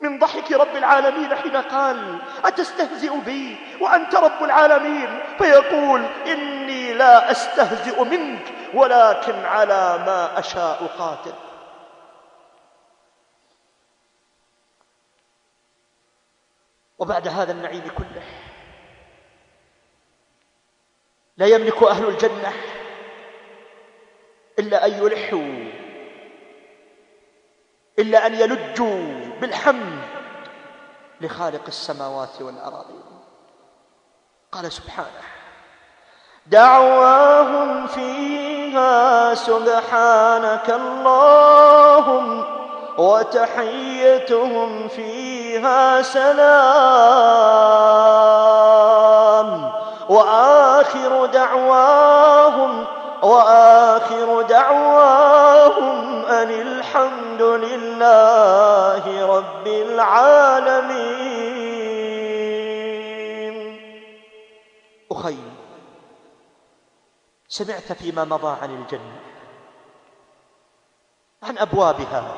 من ضحك رب العالمين حين قال أتستهزئ بي وأنت رب العالمين؟ فيقول إني لا أستهزئ منك ولكن على ما أشاء قاتل. وبعد هذا النعيم كله لا يملك أهل الجنة إلا أن يلحوا إلا أن يلجوا بالحمد لخالق السماوات والأراضين قال سبحانه دعواهم فيها سبحانك اللهم وتحيتهم فيها سلام. وآخر دعواهم وآخر دعواهم أن الحمد لله رب العالمين. أخي سمعت فيما مضى عن الجنة عن أبوابها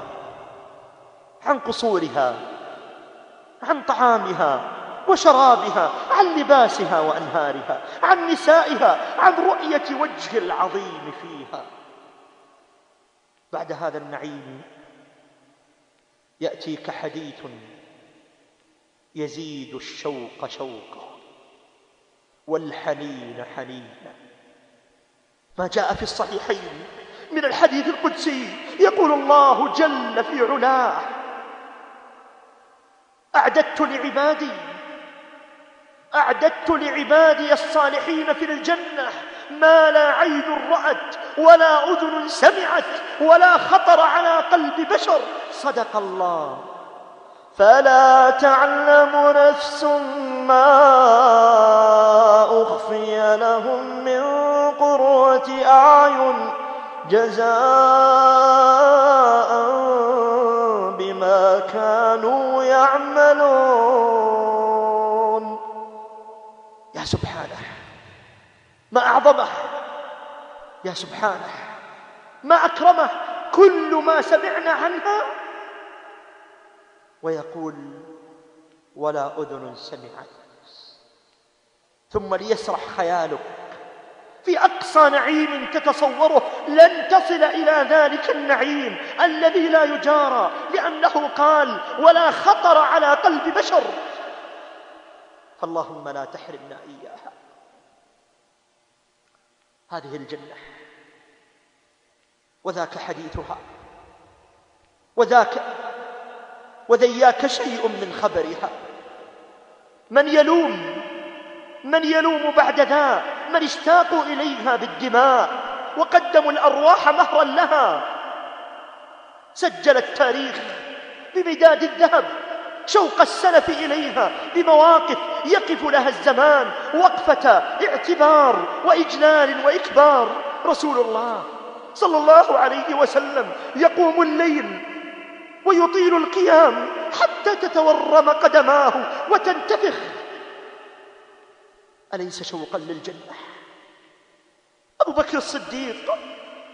عن قصورها عن طعامها وشرابها عن لباسها وأنهارها عن نسائها عن رؤية وجه العظيم فيها. بعد هذا النعيم يأتيك حديث يزيد الشوق شوقا والحنين حنينا ما جاء في الصحيحين من الحديث القدسي يقول الله جل في علاه أعددت لعبادي أعددت لعبادي الصالحين في الجنة ما لا عين رأت ولا أذن سمعت ولا خطر على قلب بشر. صدق الله. فلا تعلم نفس ما أخفي لهم من قرة أعين جزاء بما كانوا يعملون. يا سبحانه ما أعظمه. يا سبحانه ما أكرمه. كل ما سمعنا عنها ويقول ولا أذن سمعت. ثم ليسرح خيالك. في أقصى نعيم تتصوره لن تصل إلى ذلك النعيم الذي لا يجارى لأنه قال ولا خطر على قلب بشر. فاللهم لا تحرمنا إياها هذه الجنة وذاك حديثها وذاك وذياك شيء من خبرها. من يلوم من يلوم بعد ذا من اشتاقوا إليها بالدماء وقدموا الأرواح مهرا لها. سجل التاريخ بمداد الذهب. شوق السلف إليها بمواقف يقف لها الزمان وقفة اعتبار وإجلال وإكبار. رسول الله صلى الله عليه وسلم يقوم الليل ويطيل القيام حتى تتورم قدماه وتنتفخ. أليس شوقا للجنة؟ أبو بكر الصديق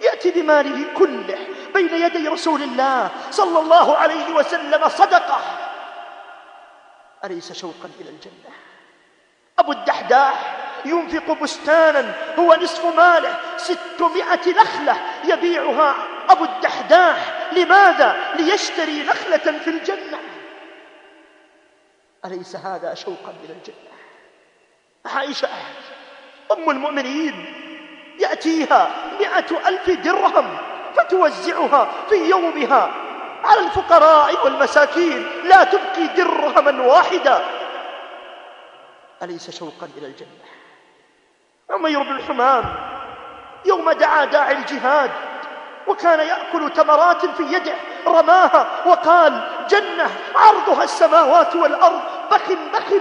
يأتي بماله كله بين يدي رسول الله صلى الله عليه وسلم صدقة. أليس شوقا إلى الجنة؟ أبو الدحداح ينفق بستانا هو نصف ماله ستمائة نخلة. يبيعها أبو الدحداح. لماذا؟ ليشتري نخلة في الجنة. أليس هذا شوقا إلى الجنة؟ عائشة أم المؤمنين يأتيها مئة ألف درهم فتوزعها في يومها. على الفقراء والمساكين لا تبقي درهما واحدا. أليس شوقا إلى الجنة؟ عمير بن الحمام يوم دعا داعي الجهاد وكان يأكل تمرات في يده رماها وقال جنة عرضها السماوات والأرض بخ بخ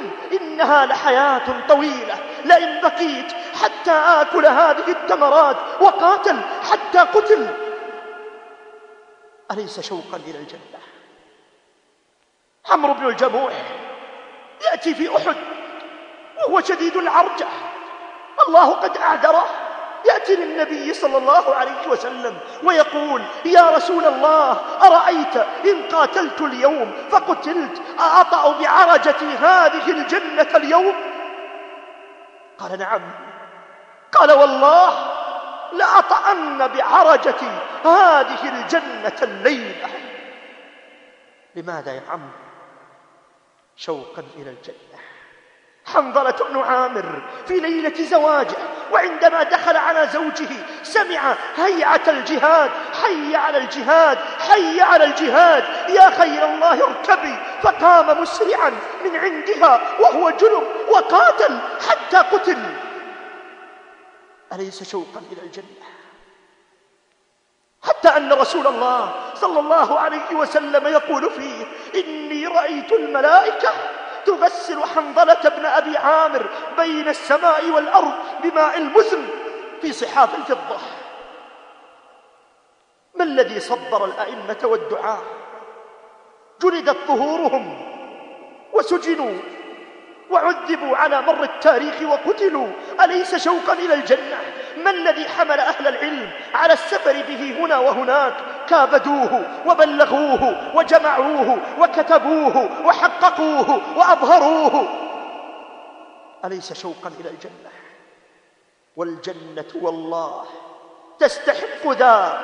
إنها لحياة طويلة. لئن بقيت حتى آكل هذه التمرات وقاتل حتى قتل. أليس شوقا إلى الجنة؟ عمرو بن الجموح يأتي في أحد وهو شديد العرجة. الله قد أعذره. يأتي للنبي صلى الله عليه وسلم ويقول يا رسول الله أرأيت إن قاتلت اليوم فقتلت أأطأ بعرجتي هذه الجنة اليوم؟ قال نعم. قال والله لأطأن بعرجتي هذه الجنة الليلة. لماذا يا عم؟ شوقا إلى الجنة. حنظلة بن عامر في ليلة زواجه وعندما دخل على زوجه سمع هيعة الجهاد حي على الجهاد حي على الجهاد. يا خير الله اركبي فقام مسرعا من عندها وهو جنب وقاتل حتى قتل. أليس شوقا إلى الجنة؟ حتى أن رسول الله صلى الله عليه وسلم يقول فيه إني رأيت الملائكة تغسل حنظلة بن أبي عامر بين السماء والأرض بماء المزن في صحاف الفضة. ما الذي صبر الأئمة والدعاء؟ جلدت ظهورهم وسجنوا وعذبوا على مر التاريخ وقتلوا. أليس شوقا إلى الجنة؟ ما الذي حمل أهل العلم على السفر به هنا وهناك؟ كابدوه وبلغوه وجمعوه وكتبوه وحققوه وأظهروه. أليس شوقا إلى الجنة؟ والجنة والله تستحق ذا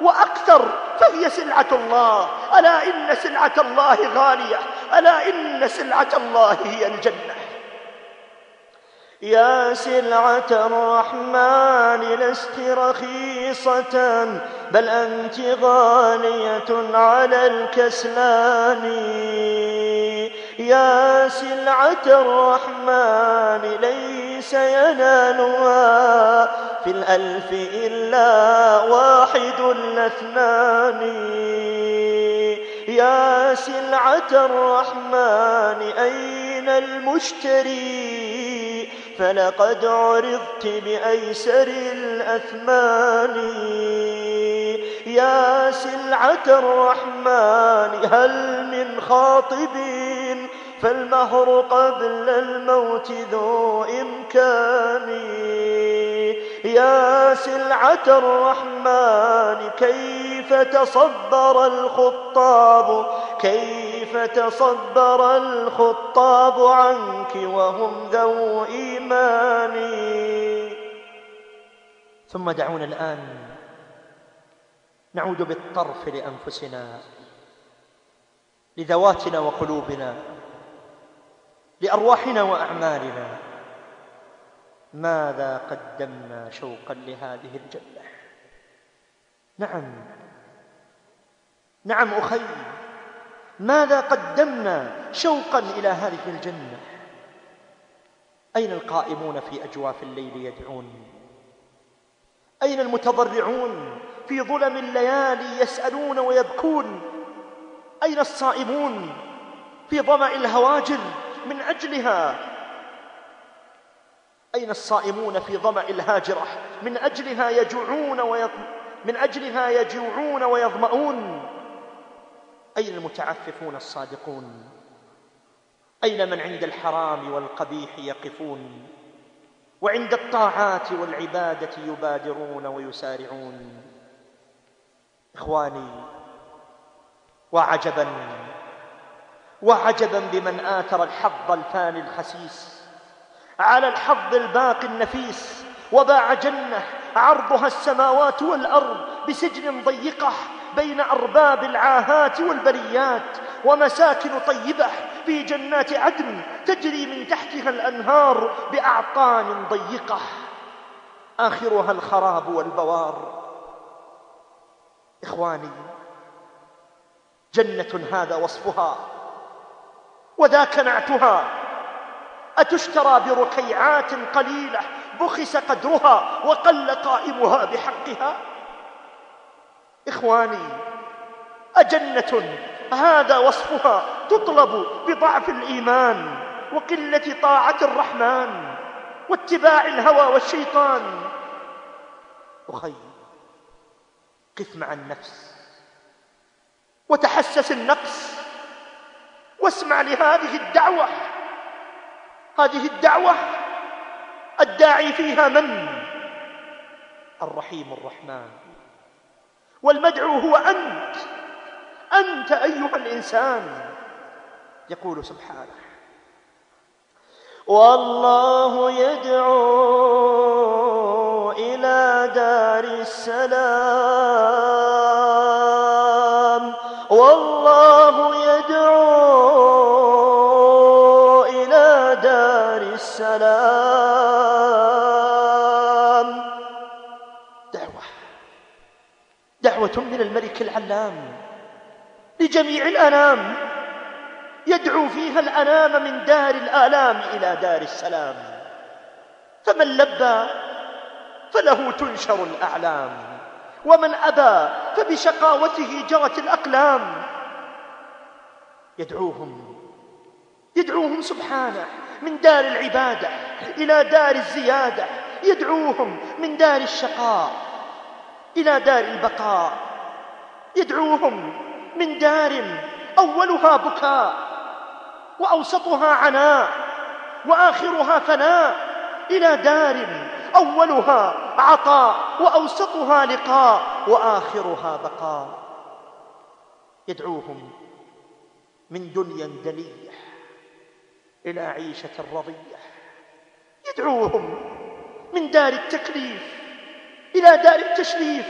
وأكثر فهي سلعة الله. ألا إن سلعة الله غالية؟ ألا إن سلعة الله هي الجنة. يا سلعة الرحمن لست رخيصة بل أنت غالية على الكسلان. يا سلعة الرحمن ليس ينالها في الألف إلا واحد الاثنان. يا سلعة الرحمن أين المشتري؟ فلقد عرضت بأيسر الأثمان. يا سلعة الرحمن هل من خاطب؟ فالمهر قبل الموت ذو إمكان. يا سلعة الرحمن كيف تصبر الخطاب؟ كيف تصبر الخطاب عنك وهم ذو إيمان؟ ثم دعونا الآن نعود بالطرف لأنفسنا لذواتنا وقلوبنا. لأرواحنا وأعمالنا. ماذا قدمنا شوقا لهذه الجنة نعم. نعم أخي. ماذا قدمنا شوقا إلى هذه الجنة؟ أين القائمون في أجواف الليل يدعون؟ أين المتضرعون في ظلم الليالي يسألون ويبكون؟ أين الصائمون في ظمأ الهواجر من أجلها. أين الصائمون في ظمأ الهاجرة؟ من أجلها يجوعون ويض... من أجلها يجوعون ويظمؤون أين المتعففون الصادقون؟ أين من عند الحرام والقبيح يقفون؟ وعند الطاعات والعبادة يبادرون ويسارعون. إخواني وعجبا وعجبا بمن آثر الحظ الفاني الخسيس على الحظ الباقي النفيس وباع جنة عرضها السماوات والأرض بسجن ضيقة بين أرباب العاهات والبريات ومساكن طيبة في جنات عدن تجري من تحتها الأنهار بأعطان ضيقة. آخرها الخراب والبوار. إخواني جنة هذا وصفها. وذاك نعتها أتشترى بركيعات قليلة بخس قدرها وقل قائمها بحقها؟ إخواني أجنة هذا وصفها تطلب بضعف الإيمان وقلة طاعة الرحمن واتباع الهوى والشيطان. أخي قف مع النفس وتحسس النقص واسمع لهذه الدعوة. هذه الدعوة الداعي فيها من؟ الرحيم الرحمن. والمدعو هو أنت. أنت أيها الإنسان. يقول سبحانه والله يدعو إلى دار السلام. والله يدعو إلى دار السلام. دعوة. دعوة من الملك العلام لجميع الأنام. يدعو فيها الأنام من دار الآلام إلى دار السلام. فمن لبى فله تنشر الأعلام. ومن أبى فبشقاوته جرت الأقلام. يدعوهم يدعوهم سبحانه من دار العبادة إلى دار الزيادة. يدعوهم من دار الشقاء إلى دار البقاء. يدعوهم من دار أولها بكاء وأوسطها عناء وآخرها فناء إلى دار أولها عطاء وأوسطها لقاء وآخرها بقاء. يدعوهم من دنيا دنية إلى عيشة رضية. يدعوهم من دار التكليف إلى دار التشريف.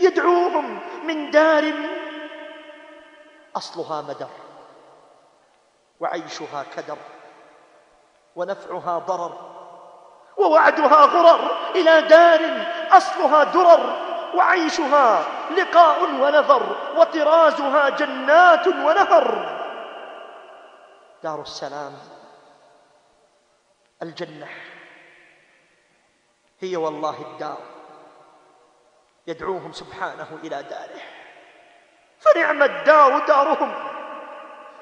يدعوهم من دار أصلها مدر وعيشها كدر ونفعها ضرر. ووعدها غرر إلى دار أصلها درر وعيشها لقاء ونظر وطرازها جنات ونهر دار السلام الجنة هي والله الدار يدعوهم سبحانه إلى داره. فنعم الدار دارهم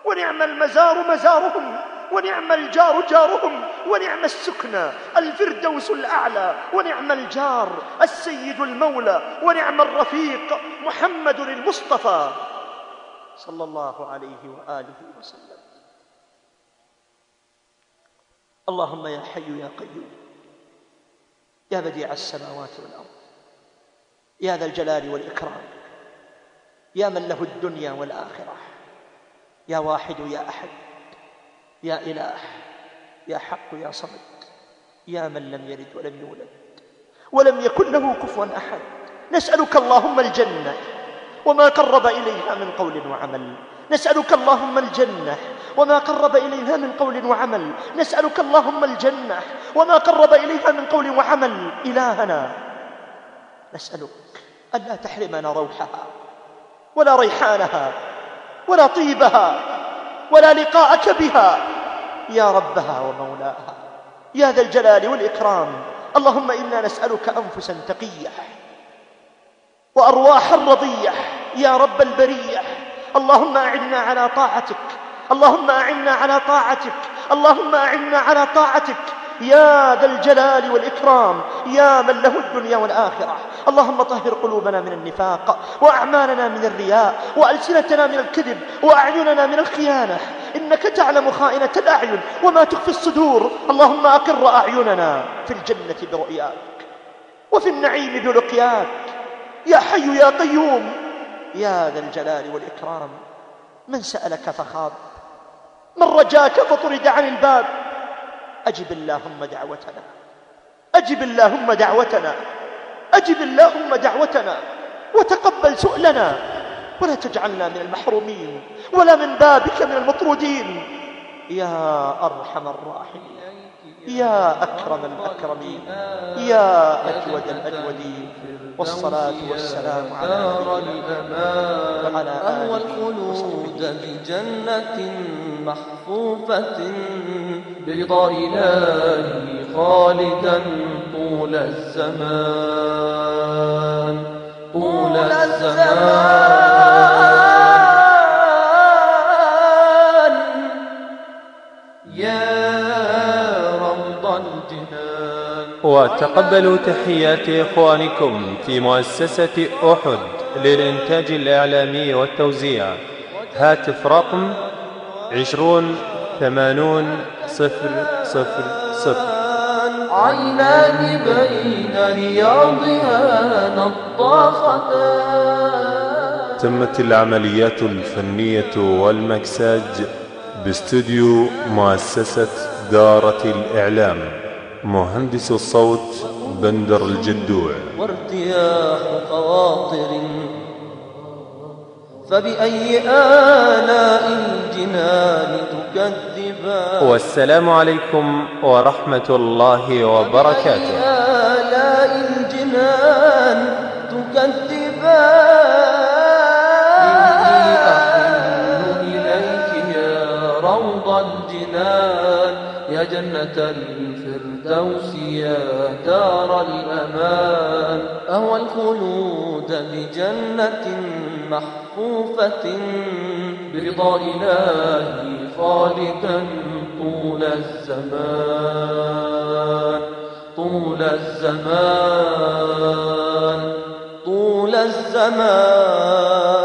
ونعم المزار مزارهم. ونعم الجار جارهم ونعم السكنى الفردوس الأعلى ونعم الجار السيد المولى ونعم الرفيق محمد المصطفى صلى الله عليه وآله وسلم. اللهم يا حي يا قيوم يا بديع السماوات والأرض يا ذا الجلال والإكرام يا من له الدنيا والآخرة يا واحد يا أحد يا إله يا حق يا صمد يا من لم يلد ولم يولد ولم يكن له كفوا أحد. نسألك اللهم الجنة وما قرب إليها من قول وعمل. نسألك اللهم الجنة وما قرب إليها من قول وعمل. نسألك اللهم الجنة وما قرب إليها من قول وعمل. إلهنا نسألك ألا تحرمنا روحها ولا ريحانها ولا طيبها ولا لقاءك بها. يا ربها ومولاها يا ذا الجلال والإكرام اللهم إنا نسألك أنفسا تقية وأرواحا رضية. يا رب البرية اللهم أعنا على طاعتك اللهم أعنا على طاعتك اللهم أعنا على طاعتك. يا ذا الجلال والإكرام يا من له الدنيا والآخرة. اللهم طهر قلوبنا من النفاق وأعمالنا من الرياء وألسنتنا من الكذب وأعيننا من الخيانة. إنك تعلم خائنة الأعين وما تخفي الصدور. اللهم أقر أعيننا في الجنة برؤياك وفي النعيم بلقياك. يا حي يا قيوم يا ذا الجلال والإكرام. من سألك فخاب من رجاك فطرد عن الباب. أجب اللهم دعوتنا. أجب اللهم دعوتنا. أجب اللهم دعوتنا. وتقبل سؤلنا. ولا تجعلنا من المحرومين. ولا من بابك من المطرودين. يا أرحم الراحمين. يا أكرم الأكرمين. يا أجود الأجودين. والصلاة والسلام على الأمان وعلى أهوى آله الخلود بجنة محفوفة برضا إلهي خالدا طول الزمان. طول الزمان. وتقبلوا تحيات إخوانكم في مؤسسة أحد للإنتاج الإعلامي والتوزيع. هاتف رقم عشرون ثمانون صفر صفر صفر. عينان بين رياضها نضاختان تمت العمليات الفنية والمكساج باستوديو مؤسسة دارة الإعلام. مهندس الصوت بندر الجدوع. وارتياح خواطر فبأي آلاء الجنان تكذبان؟ والسلام عليكم ورحمة الله وبركاته. آلاء الجنان تكذبان؟ إني أحن إليك يا روض الجنان يا جنة الفردوس يا دار الأمان. أهوى الخلود بجنة محفوفة برضا إلهي خالدا طول الزمان. طول الزمان. طول الزمان.